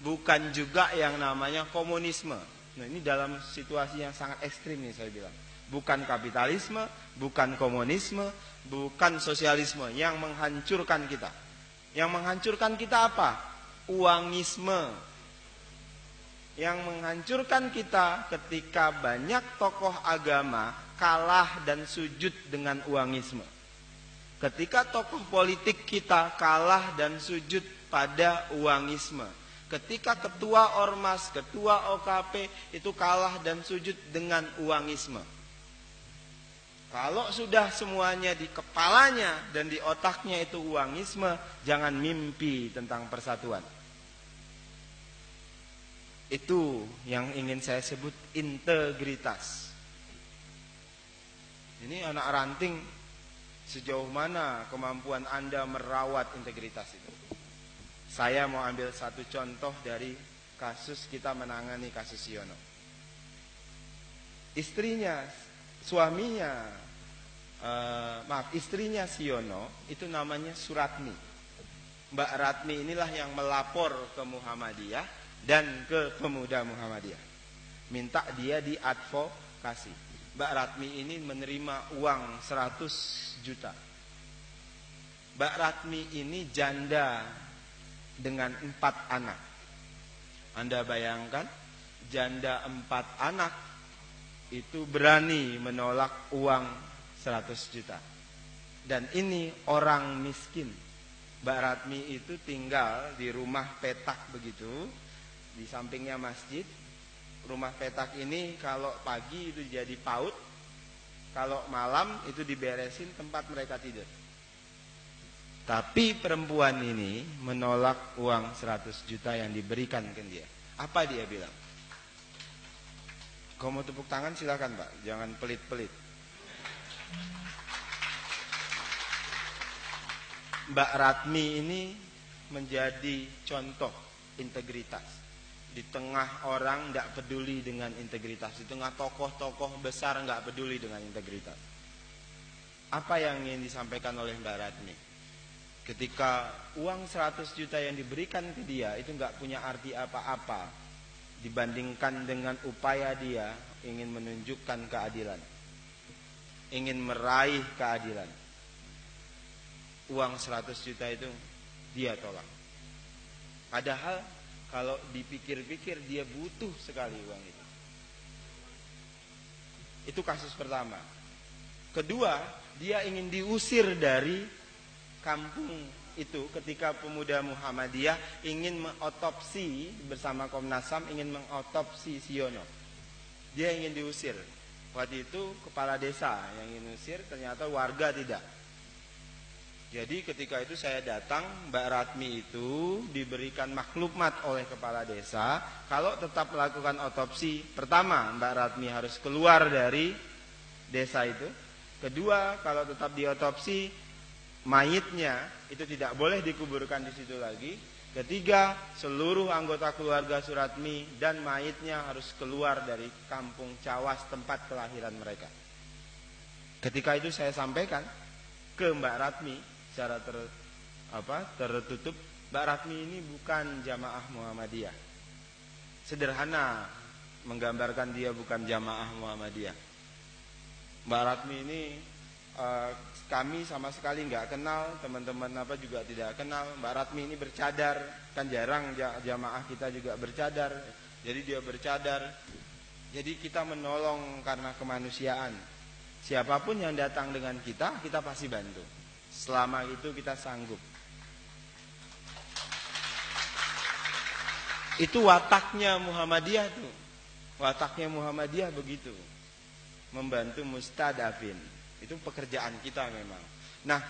bukan juga yang namanya komunisme. Nah, ini dalam situasi yang sangat ekstrim nih saya bilang. Bukan kapitalisme, bukan komunisme, bukan sosialisme yang menghancurkan kita. Yang menghancurkan kita apa? Uangisme. Yang menghancurkan kita ketika banyak tokoh agama kalah dan sujud dengan uangisme. Ketika tokoh politik kita kalah dan sujud pada uangisme. Ketika ketua ormas, ketua OKP itu kalah dan sujud dengan uangisme. Kalau sudah semuanya di kepalanya dan di otaknya itu uangisme, jangan mimpi tentang persatuan. Itu yang ingin saya sebut integritas. Ini anak ranting sejauh mana kemampuan Anda merawat integritas itu. Saya mau ambil satu contoh dari kasus kita menangani kasus Siono. Istrinya suaminya uh, maaf istrinya Siono itu namanya Suratmi. Mbak Ratmi inilah yang melapor ke Muhammadiyah dan ke pemuda Muhammadiyah. Minta dia diadvokasi. Mbak Ratmi ini menerima uang 100 juta. Mbak Ratmi ini janda dengan empat anak Anda bayangkan janda empat anak itu berani menolak uang 100 juta. Dan ini orang miskin. Mbak Ratmi itu tinggal di rumah petak begitu, di sampingnya masjid. Rumah petak ini kalau pagi itu jadi paut, kalau malam itu diberesin tempat mereka tidur. Tapi perempuan ini menolak uang 100 juta yang diberikan ke dia. Apa dia bilang? Kalau mau tepuk tangan silakan Pak, jangan pelit-pelit. Mbak Ratmi ini menjadi contoh integritas. Di tengah orang tidak peduli dengan integritas. Di tengah tokoh-tokoh besar nggak peduli dengan integritas. Apa yang ingin disampaikan oleh Mbak Ratmi? Ketika uang 100 juta yang diberikan ke dia itu nggak punya arti apa-apa dibandingkan dengan upaya dia ingin menunjukkan keadilan ingin meraih keadilan. Uang 100 juta itu dia tolak. Padahal kalau dipikir-pikir dia butuh sekali uang itu. Itu kasus pertama. Kedua dia ingin diusir dari kampung itu ketika pemuda Muhammadiyah ingin mengotopsi bersama Komnas HAM ingin mengotopsi Siono. Dia ingin diusir. Waktu itu kepala desa yang ingin diusir ternyata warga tidak. Jadi ketika itu saya datang Mbak Ratmi itu diberikan maklumat oleh kepala desa kalau tetap melakukan otopsi pertama Mbak Ratmi harus keluar dari desa itu. Kedua kalau tetap diotopsi mayitnya itu tidak boleh dikuburkan di situ lagi. Ketiga, seluruh anggota keluarga Suratmi dan mayitnya harus keluar dari kampung Cawas tempat kelahiran mereka. Ketika itu saya sampaikan ke Mbak Ratmi secara ter, apa, tertutup, Mbak Ratmi ini bukan jamaah Muhammadiyah. Sederhana menggambarkan dia bukan jamaah Muhammadiyah. Mbak Ratmi ini uh, kami sama sekali nggak kenal, teman-teman apa juga tidak kenal. Mbak Ratmi ini bercadar, kan jarang jamaah kita juga bercadar. Jadi dia bercadar. Jadi kita menolong karena kemanusiaan. Siapa pun yang datang dengan kita, kita pasti bantu. Selama itu kita sanggup. Itu wataknya Muhammadiyah tuh. Wataknya Muhammadiyah begitu. Membantu mustadafin itu pekerjaan kita memang. Nah,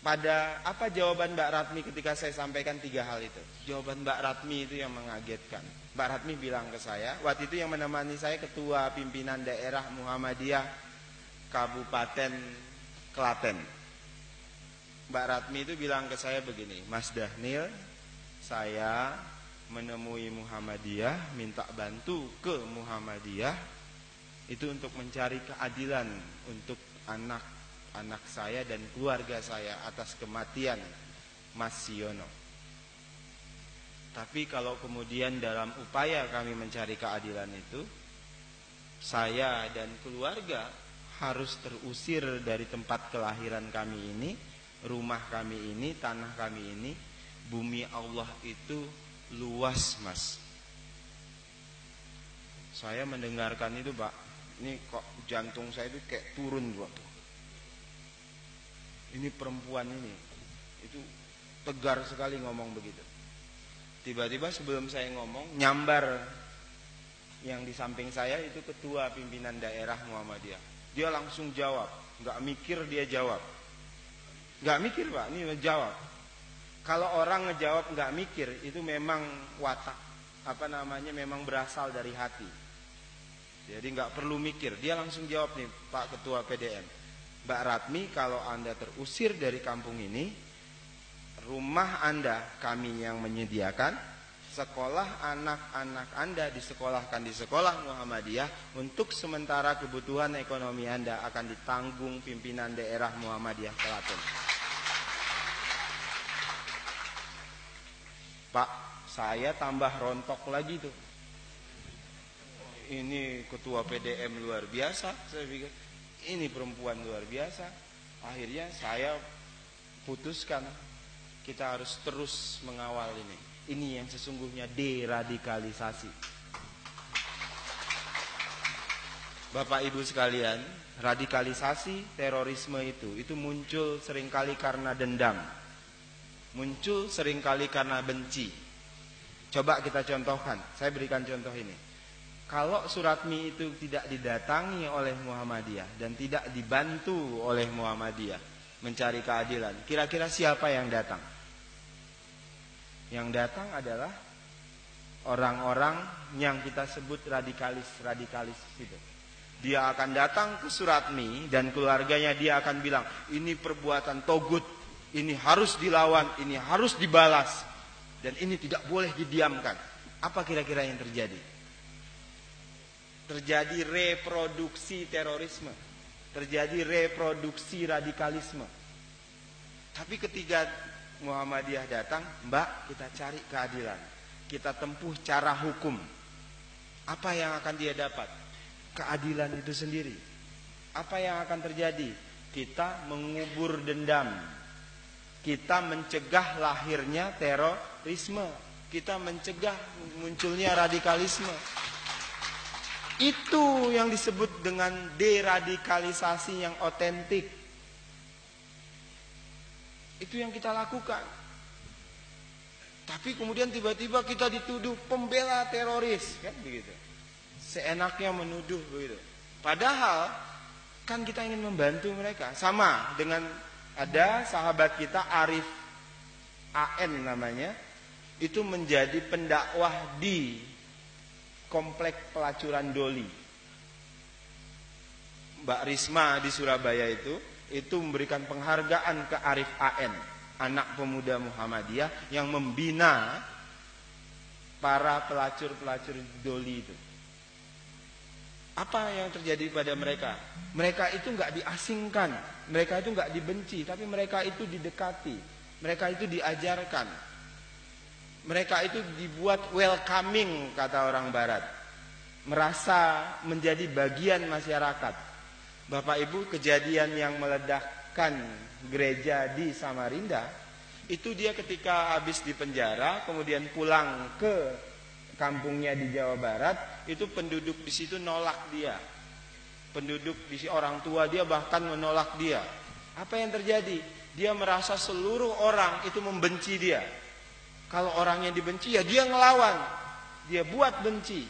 pada apa jawaban Mbak Ratmi ketika saya sampaikan tiga hal itu? Jawaban Mbak Ratmi itu yang mengagetkan. Mbak Ratmi bilang ke saya, waktu itu yang menemani saya ketua pimpinan daerah Muhammadiyah Kabupaten Klaten. Mbak Ratmi itu bilang ke saya begini, Mas Dahnil, saya menemui Muhammadiyah, minta bantu ke Muhammadiyah itu untuk mencari keadilan untuk anak-anak saya dan keluarga saya atas kematian Mas Siono. Tapi kalau kemudian dalam upaya kami mencari keadilan itu saya dan keluarga harus terusir dari tempat kelahiran kami ini, rumah kami ini, tanah kami ini, bumi Allah itu luas mas. Saya mendengarkan itu pak ini kok jantung saya itu kayak turun waktu ini perempuan ini. Itu tegar sekali ngomong begitu. Tiba-tiba sebelum saya ngomong nyambar yang di samping saya itu ketua pimpinan daerah Muhammadiyah. Dia langsung jawab. Nggak mikir dia jawab. Nggak mikir pak. Ini jawab. Kalau orang ngejawab nggak mikir itu memang watak. Apa namanya? Memang berasal dari hati. Jadi nggak perlu mikir, dia langsung jawab nih Pak Ketua PDM. Mbak Ratmi kalau Anda terusir dari kampung ini, rumah Anda kami yang menyediakan, sekolah anak-anak Anda disekolahkan di sekolah Muhammadiyah untuk sementara kebutuhan ekonomi Anda akan ditanggung pimpinan daerah Muhammadiyah Kelaten. Pak, saya tambah rontok lagi tuh. Ini ketua PDM luar biasa, saya pikir. Ini perempuan luar biasa. Akhirnya saya putuskan kita harus terus mengawal ini. Ini yang sesungguhnya deradikalisasi. Bapak Ibu sekalian, radikalisasi terorisme itu itu muncul sering kali karena dendam muncul sering kali karena benci. Coba kita contohkan, saya berikan contoh ini. Kalau Suratmi itu tidak didatangi oleh Muhammadiyah dan tidak dibantu oleh Muhammadiyah mencari keadilan, kira-kira siapa yang datang? Yang datang adalah orang-orang yang kita sebut radikalis-radikalis itu. Dia akan datang ke Suratmi dan keluarganya dia akan bilang, ini perbuatan togut, ini harus dilawan, ini harus dibalas dan ini tidak boleh didiamkan. Apa kira-kira yang terjadi? Terjadi reproduksi terorisme, terjadi reproduksi radikalisme. Tapi ketika Muhammadiyah datang, Mbak, kita cari keadilan. Kita tempuh cara hukum. Apa yang akan dia dapat? Keadilan itu sendiri. Apa yang akan terjadi? Kita mengubur dendam, kita mencegah lahirnya terorisme, kita mencegah munculnya radikalisme. Itu yang disebut dengan deradikalisasi yang otentik. Itu yang kita lakukan. Tapi kemudian tiba-tiba kita dituduh pembela teroris, kan begitu. Seenaknya menuduh begitu. Padahal kan kita ingin membantu mereka. Sama dengan ada sahabat kita Arif AN namanya itu menjadi pendakwah di komplek pelacuran Doli. Mbak Risma di Surabaya itu itu memberikan penghargaan ke Arif AN, anak pemuda Muhammadiyah yang membina para pelacur-pelacur Doli itu. Apa yang terjadi pada mereka? Mereka itu nggak diasingkan, mereka itu nggak dibenci, tapi mereka itu didekati, mereka itu diajarkan, mereka itu dibuat welcoming kata orang Barat, merasa menjadi bagian masyarakat. Bapak Ibu kejadian yang meledakkan gereja di Samarinda itu dia ketika habis di penjara kemudian pulang ke kampungnya di Jawa Barat itu penduduk di situ nolak dia. Penduduk di orang tua dia bahkan menolak dia. Apa yang terjadi? Dia merasa seluruh orang itu membenci dia. Kalau orang yang dibenci ya dia ngelawan. Dia buat benci.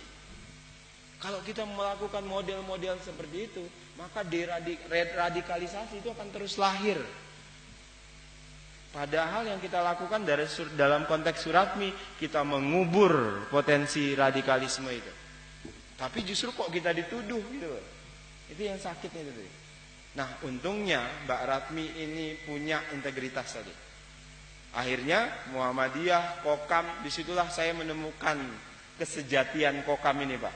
Kalau kita melakukan model-model seperti itu, maka deradikalisasi itu akan terus lahir. Padahal yang kita lakukan dari dalam konteks suratmi kita mengubur potensi radikalisme itu. Tapi justru kok kita dituduh gitu. Itu yang sakit itu. Nah, untungnya Mbak Ratmi ini punya integritas tadi. Akhirnya Muhammadiyah, Kokam, di situlah saya menemukan kesejatian Kokam ini Pak.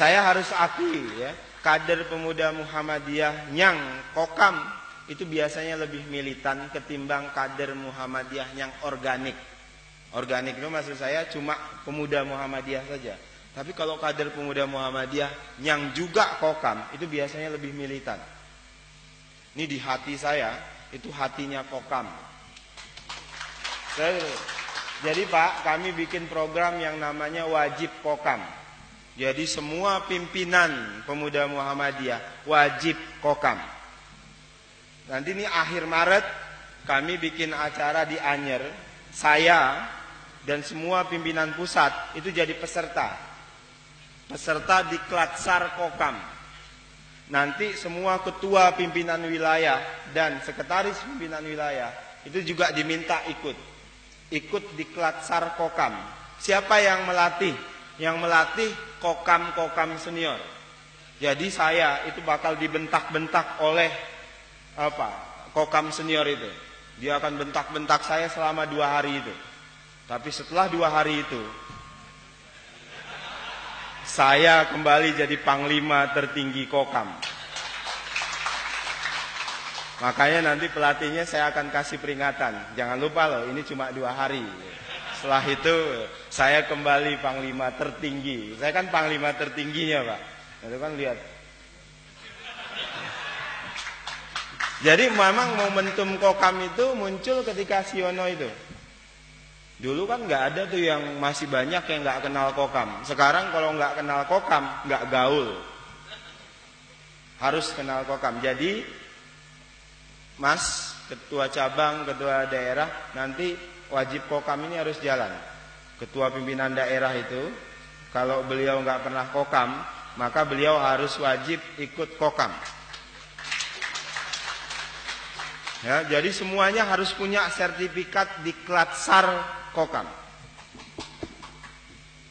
Saya harus akui ya, kader pemuda Muhammadiyah yang Kokam itu biasanya lebih militan ketimbang kader Muhammadiyah yang organik. Organik itu maksud saya cuma pemuda Muhammadiyah saja. Tapi kalau kader pemuda Muhammadiyah yang juga kokam itu biasanya lebih militan. Ini di hati saya, itu hatinya kokam. Jadi Pak, kami bikin program yang namanya wajib kokam. Jadi semua pimpinan pemuda Muhammadiyah wajib kokam. Nanti ini akhir Maret kami bikin acara di Anyer. Saya dan semua pimpinan pusat itu jadi peserta. Peserta di Klatsar Kokam. Nanti semua ketua pimpinan wilayah dan sekretaris pimpinan wilayah itu juga diminta ikut. Ikut di Klatsar Kokam. Siapa yang melatih? Yang melatih kokam-kokam senior. Jadi saya itu bakal dibentak-bentak oleh apa? Kokam senior itu. Dia akan bentak-bentak saya selama dua hari itu. Tapi setelah dua hari itu, saya kembali jadi panglima tertinggi kokam. Makanya nanti pelatihnya saya akan kasih peringatan. Jangan lupa loh, ini cuma dua hari. Setelah itu saya kembali panglima tertinggi. Saya kan panglima tertingginya pak. Itu kan lihat. Jadi memang momentum kokam itu muncul ketika Siono itu. Dulu kan nggak ada tuh yang masih banyak yang nggak kenal kokam. Sekarang kalau nggak kenal kokam nggak gaul. Harus kenal kokam. Jadi Mas ketua cabang, ketua daerah nanti wajib kokam ini harus jalan. Ketua pimpinan daerah itu kalau beliau nggak pernah kokam maka beliau harus wajib ikut kokam. Ya, jadi semuanya harus punya sertifikat di Klatsar kokam.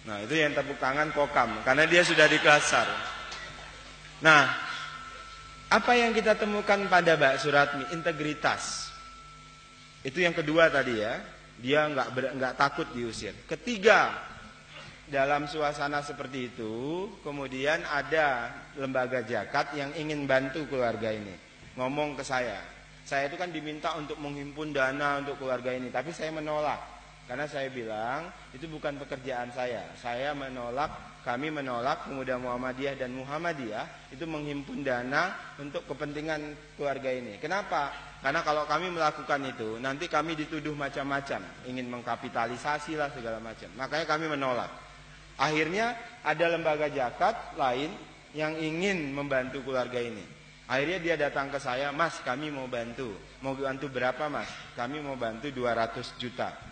Nah itu yang tepuk tangan kokam karena dia sudah di klasar. Nah apa yang kita temukan pada Mbak Suratmi integritas. Itu yang kedua tadi ya dia nggak nggak takut diusir. Ketiga dalam suasana seperti itu kemudian ada lembaga jakat yang ingin bantu keluarga ini ngomong ke saya. Saya itu kan diminta untuk menghimpun dana untuk keluarga ini, tapi saya menolak. Karena saya bilang itu bukan pekerjaan saya. Saya menolak, kami menolak pemuda Muhammadiyah dan Muhammadiyah itu menghimpun dana untuk kepentingan keluarga ini. Kenapa? Karena kalau kami melakukan itu, nanti kami dituduh macam-macam, ingin mengkapitalisasi lah segala macam. Makanya kami menolak. Akhirnya ada lembaga zakat lain yang ingin membantu keluarga ini. Akhirnya dia datang ke saya, Mas kami mau bantu. Mau bantu berapa mas? Kami mau bantu 200 juta.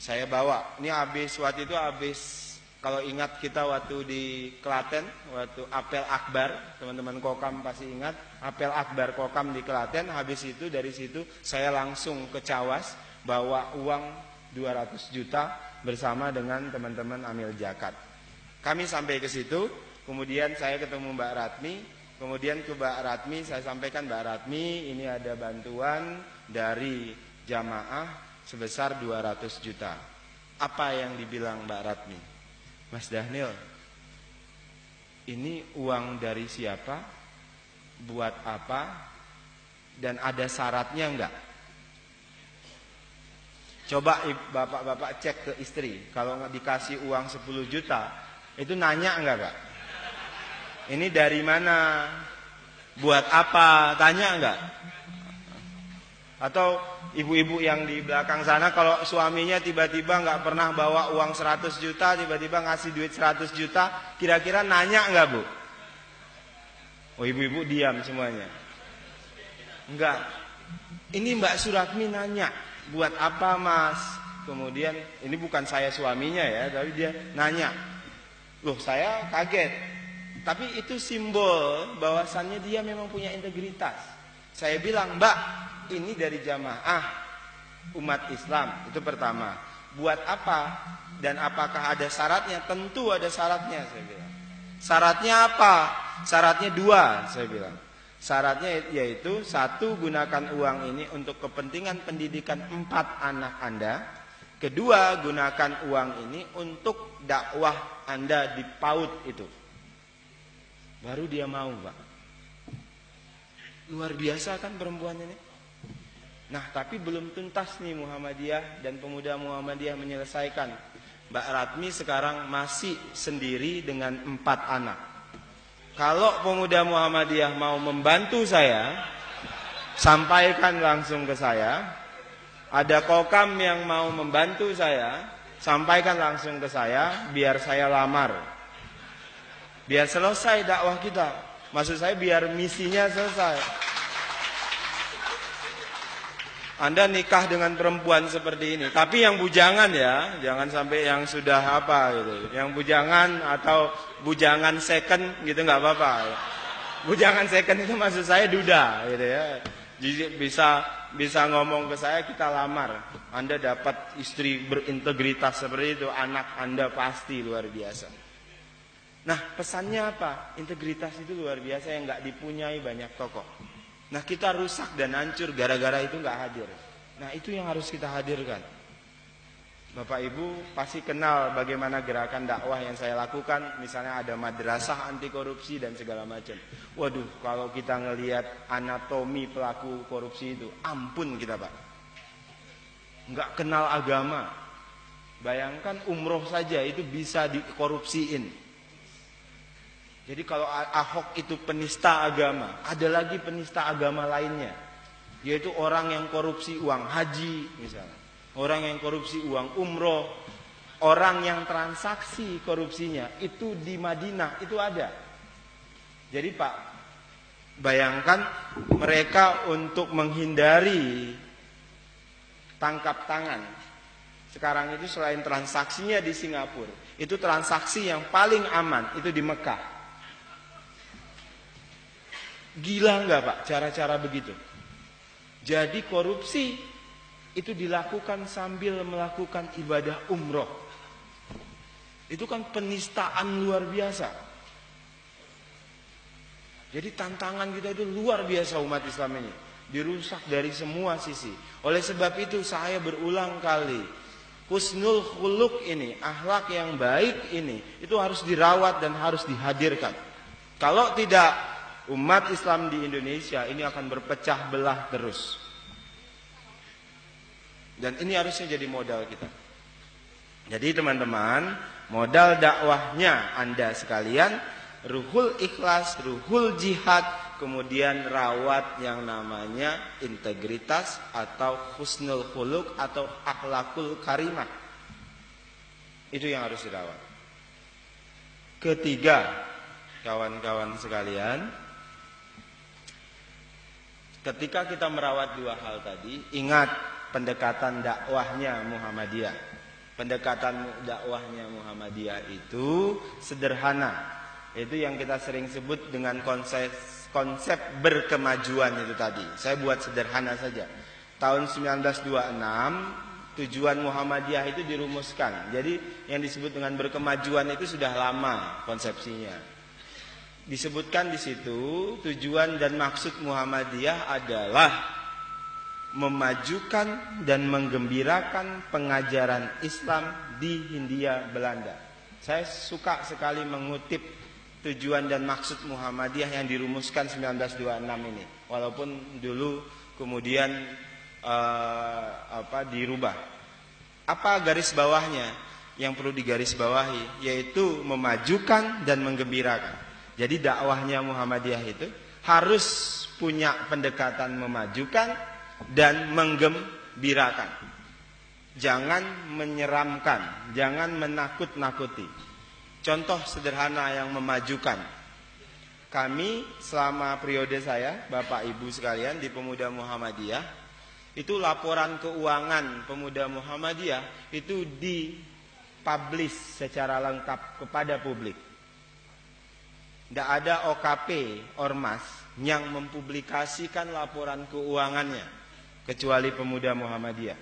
Saya bawa. Ini habis waktu itu habis kalau ingat kita waktu di Klaten, waktu apel akbar, teman-teman Kokam pasti ingat, apel akbar Kokam di Klaten, habis itu dari situ saya langsung ke Cawas bawa uang 200 juta bersama dengan teman-teman Amil Jakat. Kami sampai ke situ, kemudian saya ketemu Mbak Ratmi, kemudian ke Mbak Ratmi saya sampaikan Mbak Ratmi ini ada bantuan dari jamaah sebesar 200 juta. Apa yang dibilang Mbak Ratmi? Mas Dahnil, ini uang dari siapa? Buat apa? Dan ada syaratnya enggak? Coba bapak-bapak cek ke istri, kalau nggak dikasih uang 10 juta, itu nanya enggak kak? Ini dari mana? Buat apa? Tanya enggak? Atau ibu-ibu yang di belakang sana kalau suaminya tiba-tiba nggak pernah bawa uang 100 juta, tiba-tiba ngasih duit 100 juta, kira-kira nanya nggak bu? Oh ibu-ibu diam semuanya. Enggak. Ini Mbak Suratmi nanya, buat apa mas? Kemudian ini bukan saya suaminya ya, tapi dia nanya. Loh saya kaget. Tapi itu simbol bahwasannya dia memang punya integritas. Saya bilang, Mbak, ini dari jamaah umat Islam. Itu pertama. Buat apa dan apakah ada syaratnya? Tentu ada syaratnya saya bilang. Syaratnya apa? Syaratnya dua saya bilang. Syaratnya yaitu satu gunakan uang ini untuk kepentingan pendidikan empat anak Anda. Kedua gunakan uang ini untuk dakwah Anda di PAUD itu. Baru dia mau, Pak. Luar biasa kan perempuan ini? Nah, tapi belum tuntas nih Muhammadiyah dan pemuda Muhammadiyah menyelesaikan. Mbak Ratmi sekarang masih sendiri dengan empat anak. Kalau pemuda Muhammadiyah mau membantu saya, sampaikan langsung ke saya. Ada kokam yang mau membantu saya, sampaikan langsung ke saya, biar saya lamar. Biar selesai dakwah kita. Maksud saya biar misinya selesai. Anda nikah dengan perempuan seperti ini, tapi yang bujangan ya, jangan sampai yang sudah apa gitu. Yang bujangan atau bujangan second gitu nggak apa-apa. Bujangan second itu maksud saya duda gitu ya. Jadi bisa bisa ngomong ke saya kita lamar. Anda dapat istri berintegritas seperti itu, anak Anda pasti luar biasa. Nah pesannya apa? Integritas itu luar biasa yang nggak dipunyai banyak tokoh. Nah kita rusak dan hancur gara-gara itu nggak hadir. Nah itu yang harus kita hadirkan. Bapak Ibu pasti kenal bagaimana gerakan dakwah yang saya lakukan. Misalnya ada madrasah anti korupsi dan segala macam. Waduh kalau kita ngelihat anatomi pelaku korupsi itu, ampun kita pak. Nggak kenal agama. Bayangkan umroh saja itu bisa dikorupsiin. Jadi kalau Ahok itu penista agama, ada lagi penista agama lainnya, yaitu orang yang korupsi uang haji misalnya, orang yang korupsi uang umroh, orang yang transaksi korupsinya itu di Madinah itu ada. Jadi Pak, bayangkan mereka untuk menghindari tangkap tangan. Sekarang itu selain transaksinya di Singapura, itu transaksi yang paling aman itu di Mekah. Gila nggak pak cara-cara begitu? Jadi korupsi itu dilakukan sambil melakukan ibadah umroh. Itu kan penistaan luar biasa. Jadi tantangan kita itu luar biasa umat Islam ini. Dirusak dari semua sisi. Oleh sebab itu saya berulang kali. Husnul khuluk ini, akhlak yang baik ini, itu harus dirawat dan harus dihadirkan. Kalau tidak umat Islam di Indonesia ini akan berpecah belah terus. Dan ini harusnya jadi modal kita. Jadi teman-teman, modal dakwahnya Anda sekalian, ruhul ikhlas, ruhul jihad, kemudian rawat yang namanya integritas atau husnul khuluk atau akhlakul karimah. Itu yang harus dirawat. Ketiga, kawan-kawan sekalian, Ketika kita merawat dua hal tadi, ingat pendekatan dakwahnya Muhammadiyah. Pendekatan dakwahnya Muhammadiyah itu sederhana. Itu yang kita sering sebut dengan konsep konsep berkemajuan itu tadi. Saya buat sederhana saja. Tahun 1926 tujuan Muhammadiyah itu dirumuskan. Jadi yang disebut dengan berkemajuan itu sudah lama konsepsinya disebutkan di situ tujuan dan maksud Muhammadiyah adalah memajukan dan menggembirakan pengajaran Islam di Hindia Belanda. Saya suka sekali mengutip tujuan dan maksud Muhammadiyah yang dirumuskan 1926 ini. Walaupun dulu kemudian uh, apa dirubah. Apa garis bawahnya yang perlu digarisbawahi yaitu memajukan dan menggembirakan. Jadi dakwahnya Muhammadiyah itu harus punya pendekatan memajukan dan menggembirakan. Jangan menyeramkan, jangan menakut-nakuti. Contoh sederhana yang memajukan. Kami selama periode saya, Bapak Ibu sekalian di Pemuda Muhammadiyah, itu laporan keuangan Pemuda Muhammadiyah itu dipublish secara lengkap kepada publik. Tidak ada OKP Ormas yang mempublikasikan laporan keuangannya kecuali pemuda Muhammadiyah.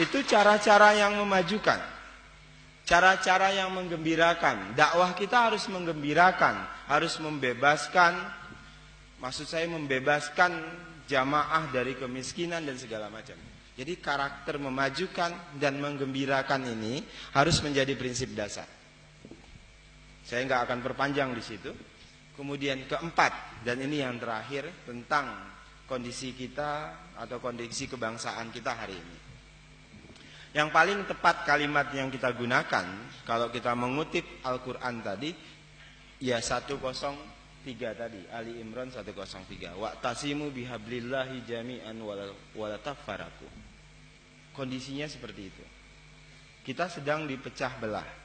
Itu cara-cara yang memajukan. Cara-cara yang menggembirakan. Dakwah kita harus menggembirakan, harus membebaskan maksud saya membebaskan jamaah dari kemiskinan dan segala macam. Jadi karakter memajukan dan menggembirakan ini harus menjadi prinsip dasar. Saya nggak akan perpanjang di situ. Kemudian keempat dan ini yang terakhir tentang kondisi kita atau kondisi kebangsaan kita hari ini. Yang paling tepat kalimat yang kita gunakan kalau kita mengutip Al-Qur'an tadi ya 103 tadi Ali Imran 103 tasimu bihablillahi jami'an wala. Kondisinya seperti itu. Kita sedang dipecah belah.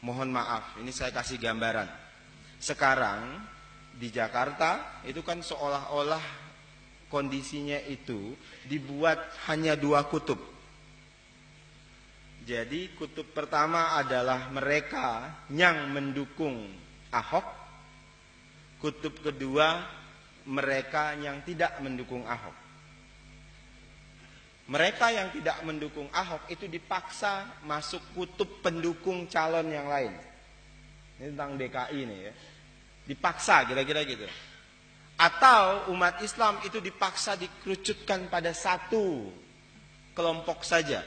Mohon maaf, ini saya kasih gambaran. Sekarang di Jakarta itu kan seolah-olah kondisinya itu dibuat hanya dua kutub jadi kutub pertama adalah mereka yang mendukung Ahok. Kutub kedua mereka yang tidak mendukung Ahok. Mereka yang tidak mendukung Ahok itu dipaksa masuk kutub pendukung calon yang lain. Ini tentang DKI ini ya. Dipaksa kira-kira gitu. Atau umat Islam itu dipaksa dikerucutkan pada satu kelompok saja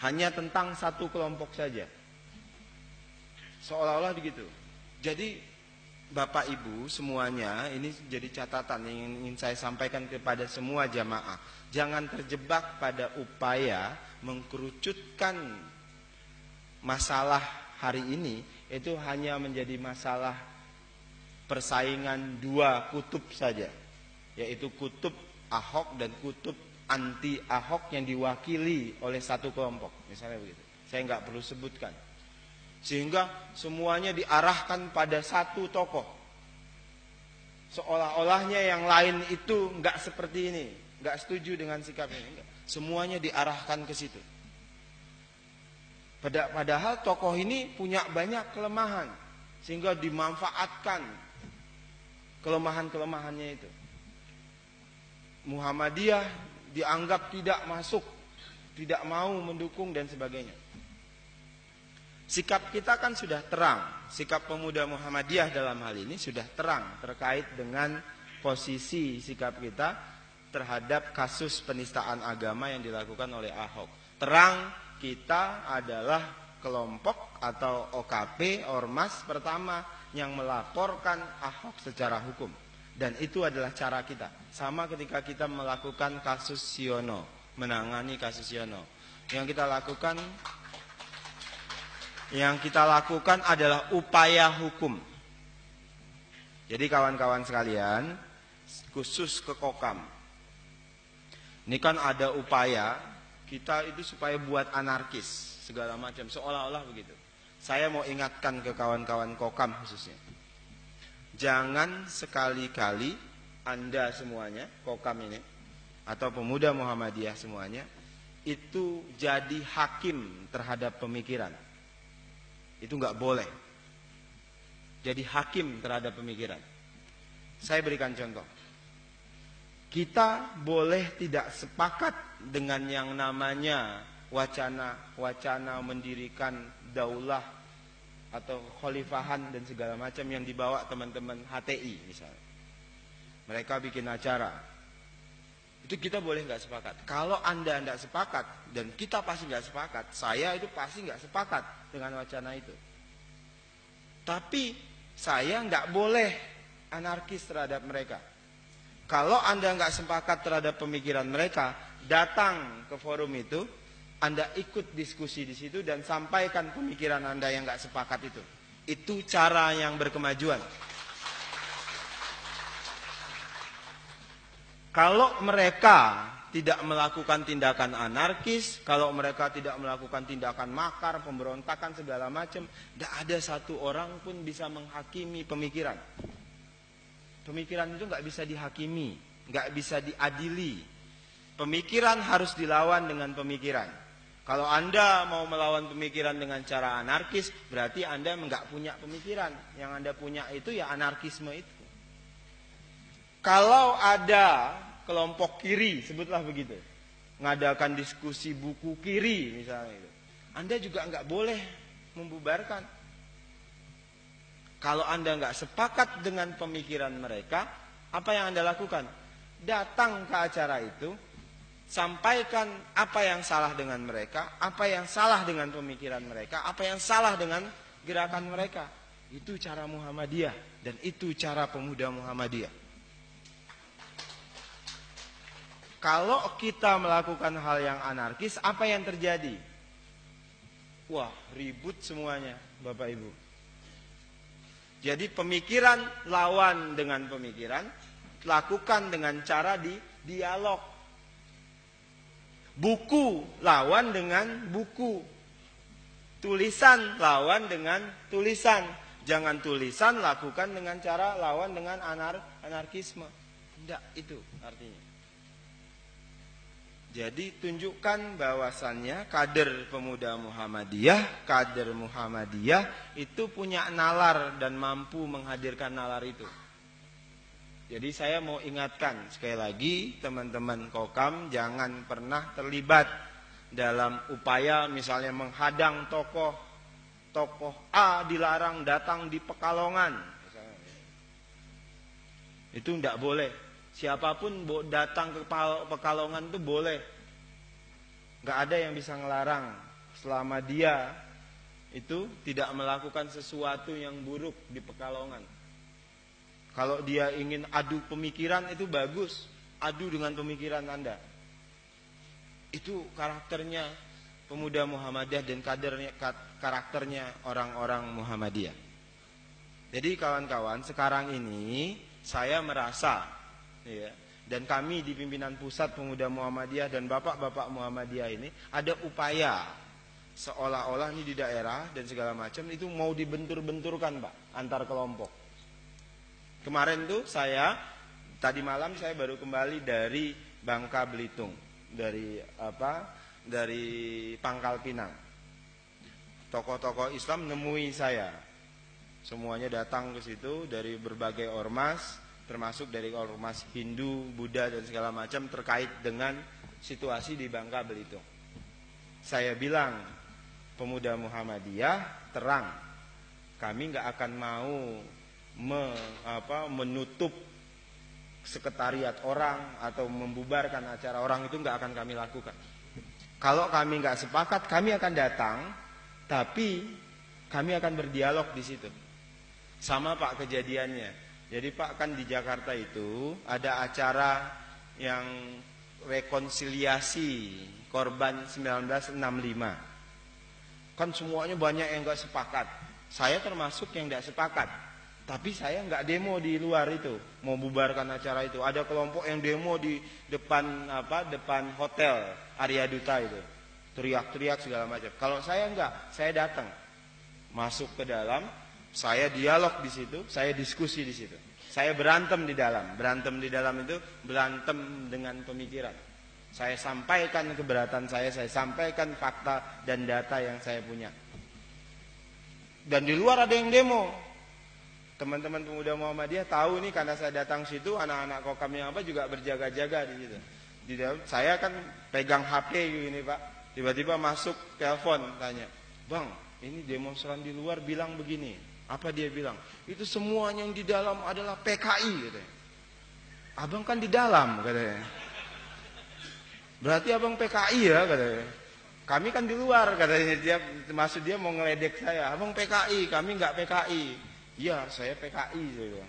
hanya tentang satu kelompok saja. Seolah-olah begitu. Jadi Bapak Ibu semuanya ini jadi catatan yang ingin saya sampaikan kepada semua jamaah. Jangan terjebak pada upaya mengkerucutkan masalah hari ini itu hanya menjadi masalah persaingan dua kutub saja. Yaitu kutub Ahok dan kutub anti Ahok yang diwakili oleh satu kelompok, misalnya begitu. Saya nggak perlu sebutkan. Sehingga semuanya diarahkan pada satu tokoh. Seolah-olahnya yang lain itu nggak seperti ini, nggak setuju dengan sikap ini. Semuanya diarahkan ke situ. Padahal tokoh ini punya banyak kelemahan, sehingga dimanfaatkan kelemahan-kelemahannya itu. Muhammadiyah dianggap tidak masuk, tidak mau mendukung dan sebagainya. Sikap kita kan sudah terang, sikap pemuda Muhammadiyah dalam hal ini sudah terang terkait dengan posisi sikap kita terhadap kasus penistaan agama yang dilakukan oleh Ahok. Terang kita adalah kelompok atau OKP Ormas pertama yang melaporkan Ahok secara hukum. Dan itu adalah cara kita. Sama ketika kita melakukan kasus Siono, menangani kasus Siono. Yang kita lakukan yang kita lakukan adalah upaya hukum. Jadi kawan-kawan sekalian, khusus ke Kokam. Ini kan ada upaya kita itu supaya buat anarkis segala macam seolah-olah begitu. Saya mau ingatkan ke kawan-kawan Kokam khususnya. Jangan sekali-kali Anda semuanya, kokam ini, atau pemuda Muhammadiyah semuanya, itu jadi hakim terhadap pemikiran. Itu nggak boleh. Jadi hakim terhadap pemikiran. Saya berikan contoh. Kita boleh tidak sepakat dengan yang namanya wacana-wacana mendirikan daulah atau khalifahan dan segala macam yang dibawa teman-teman HTI misalnya. Mereka bikin acara. Itu kita boleh nggak sepakat. Kalau anda nggak sepakat dan kita pasti nggak sepakat, saya itu pasti nggak sepakat dengan wacana itu. Tapi saya nggak boleh anarkis terhadap mereka. Kalau anda nggak sepakat terhadap pemikiran mereka, datang ke forum itu, anda ikut diskusi di situ dan sampaikan pemikiran Anda yang nggak sepakat itu. Itu cara yang berkemajuan. Kalau mereka tidak melakukan tindakan anarkis, kalau mereka tidak melakukan tindakan makar, pemberontakan segala macam, tidak ada satu orang pun bisa menghakimi pemikiran. Pemikiran itu nggak bisa dihakimi, nggak bisa diadili. Pemikiran harus dilawan dengan pemikiran. Kalau Anda mau melawan pemikiran dengan cara anarkis, berarti Anda enggak punya pemikiran. Yang Anda punya itu ya anarkisme itu. Kalau ada kelompok kiri, sebutlah begitu. ngadakan diskusi buku kiri misalnya itu. Anda juga nggak boleh membubarkan. Kalau Anda nggak sepakat dengan pemikiran mereka, apa yang Anda lakukan? Datang ke acara itu, sampaikan apa yang salah dengan mereka, apa yang salah dengan pemikiran mereka, apa yang salah dengan gerakan mereka. Itu cara Muhammadiyah dan itu cara pemuda Muhammadiyah. Kalau kita melakukan hal yang anarkis, apa yang terjadi? Wah, ribut semuanya, Bapak Ibu. Jadi pemikiran lawan dengan pemikiran, lakukan dengan cara di dialog. Buku lawan dengan buku. Tulisan lawan dengan tulisan. Jangan tulisan lakukan dengan cara lawan dengan anar anarkisme. Tidak itu artinya. Jadi tunjukkan bahwasannya kader pemuda Muhammadiyah, kader Muhammadiyah itu punya nalar dan mampu menghadirkan nalar itu. Jadi saya mau ingatkan sekali lagi teman-teman kokam jangan pernah terlibat dalam upaya misalnya menghadang tokoh tokoh A dilarang datang di Pekalongan. Itu tidak boleh. Siapa pun datang ke Pekalongan itu boleh. Gak ada yang bisa ngelarang selama dia itu tidak melakukan sesuatu yang buruk di Pekalongan. Kalau dia ingin adu pemikiran itu bagus, adu dengan pemikiran Anda. Itu karakternya pemuda Muhammadiyah dan kadernya karakternya orang-orang Muhammadiyah. Jadi kawan-kawan, sekarang ini saya merasa ya, dan kami di pimpinan pusat pemuda Muhammadiyah dan bapak-bapak Muhammadiyah ini ada upaya seolah-olah ini di daerah dan segala macam itu mau dibentur-benturkan pak antar kelompok. Kemarin tuh saya tadi malam saya baru kembali dari Bangka Belitung dari apa dari Pangkal Pinang. Tokoh-tokoh Islam nemui saya. Semuanya datang ke situ dari berbagai ormas termasuk dari ormas Hindu, Buddha dan segala macam terkait dengan situasi di Bangka Belitung. Saya bilang pemuda Muhammadiyah terang, kami nggak akan mau me, apa, menutup sekretariat orang atau membubarkan acara orang itu nggak akan kami lakukan. Kalau kami nggak sepakat, kami akan datang, tapi kami akan berdialog di situ. Sama Pak kejadiannya. Jadi Pak kan di Jakarta itu ada acara yang rekonsiliasi korban 1965. Kan semuanya banyak yang nggak sepakat. Saya termasuk yang nggak sepakat. Tapi saya nggak demo di luar itu, mau bubarkan acara itu. Ada kelompok yang demo di depan apa? Depan hotel Arya Duta itu. Teriak-teriak segala macam. Kalau saya nggak, saya datang. Masuk ke dalam, saya dialog di situ, saya diskusi di situ. Saya berantem di dalam. Berantem di dalam itu berantem dengan pemikiran. Saya sampaikan keberatan saya, saya sampaikan fakta dan data yang saya punya. Dan di luar ada yang demo. Teman-teman pemuda Muhammadiyah tahu nih karena saya datang situ, anak-anak kokam yang apa juga berjaga-jaga di situ. Di dalam, saya kan pegang HP ini Pak. Tiba-tiba masuk telepon tanya, "Bang, ini demonstran di luar bilang begini." Apa dia bilang? Itu semuanya yang di dalam adalah PKI katanya. Abang kan di dalam katanya. Berarti abang PKI ya katanya. Kami kan di luar katanya dia maksud dia mau ngeledek saya. Abang PKI, kami nggak PKI. Iya, saya PKI saya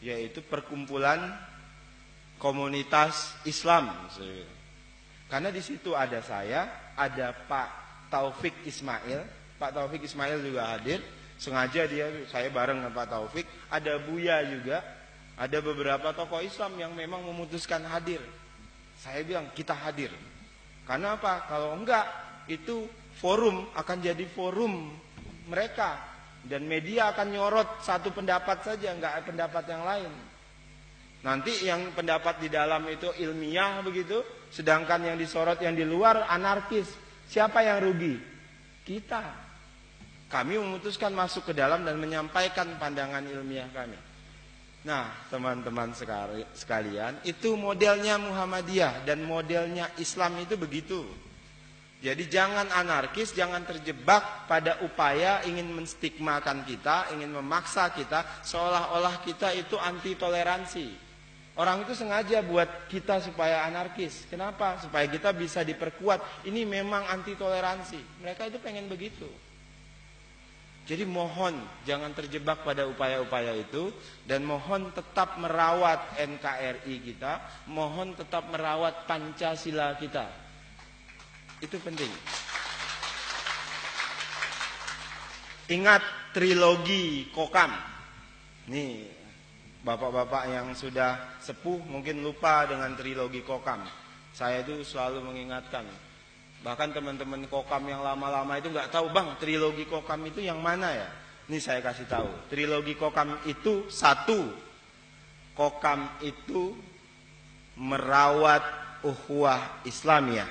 Yaitu perkumpulan komunitas Islam. Karena di situ ada saya, ada Pak Taufik Ismail. Pak Taufik Ismail juga hadir sengaja dia saya bareng dengan Pak Taufik. Ada Buya juga. Ada beberapa tokoh Islam yang memang memutuskan hadir. Saya bilang kita hadir. Karena apa? Kalau enggak itu forum akan jadi forum mereka. Dan media akan nyorot satu pendapat saja enggak pendapat yang lain. Nanti yang pendapat di dalam itu ilmiah begitu sedangkan yang disorot yang di luar anarkis. Siapa yang rugi? Kita kami memutuskan masuk ke dalam dan menyampaikan pandangan ilmiah kami. Nah, teman-teman sekalian, itu modelnya Muhammadiyah dan modelnya Islam itu begitu. Jadi jangan anarkis, jangan terjebak pada upaya ingin menstigmakan kita, ingin memaksa kita seolah-olah kita itu anti toleransi. Orang itu sengaja buat kita supaya anarkis. Kenapa? Supaya kita bisa diperkuat. Ini memang anti toleransi. Mereka itu pengen begitu. Jadi mohon jangan terjebak pada upaya-upaya itu dan mohon tetap merawat NKRI kita, mohon tetap merawat Pancasila kita. Itu penting. Ingat trilogi Kokam. Nih, bapak-bapak yang sudah sepuh mungkin lupa dengan trilogi Kokam. Saya itu selalu mengingatkan. Bahkan teman-teman Kokam yang lama-lama itu nggak tahu, Bang, trilogi Kokam itu yang mana ya? Ini saya kasih tahu. Trilogi Kokam itu satu. Kokam itu merawat uhwah Islamiyah.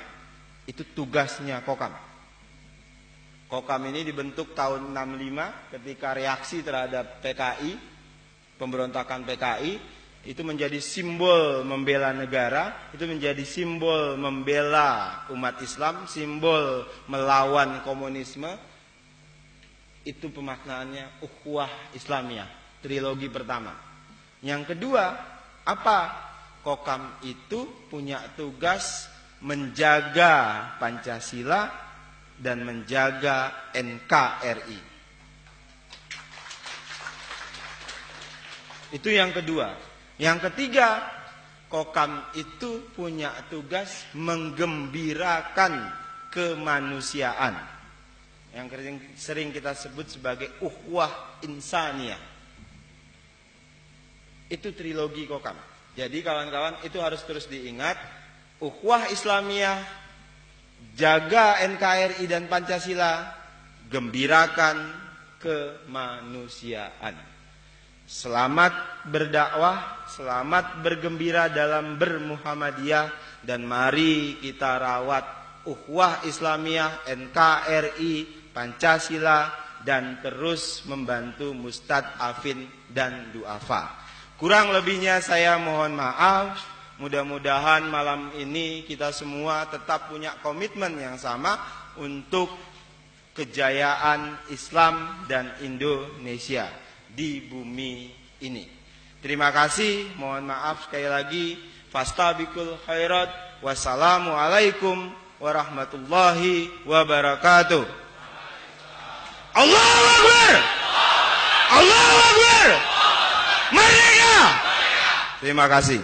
Itu tugasnya Kokam. Kokam ini dibentuk tahun 65 ketika reaksi terhadap PKI, pemberontakan PKI, itu menjadi simbol membela negara, itu menjadi simbol membela umat Islam, simbol melawan komunisme. Itu pemaknaannya ukhuwah Islamiyah, trilogi pertama. Yang kedua, apa? Kokam itu punya tugas menjaga Pancasila dan menjaga NKRI. Itu yang kedua. Yang ketiga, Kokam itu punya tugas menggembirakan kemanusiaan. Yang sering kita sebut sebagai uhwah insaniyah. Itu trilogi Kokam. Jadi kawan-kawan itu harus terus diingat ukhuwah Islamiyah, jaga NKRI dan Pancasila, gembirakan kemanusiaan. Selamat berdakwah, selamat bergembira dalam bermuhammadiyah dan mari kita rawat ukhuwah Islamiyah, NKRI, Pancasila dan terus membantu Mustad Afin dan Duafa. Kurang lebihnya saya mohon maaf. Mudah-mudahan malam ini kita semua tetap punya komitmen yang sama untuk kejayaan Islam dan Indonesia di bumi ini. Terima kasih, mohon maaf sekali lagi. Fastabikul khairat. Wassalamualaikum warahmatullahi wabarakatuh. Allahu Akbar. Allahu Akbar. Merdeka. Terima kasih.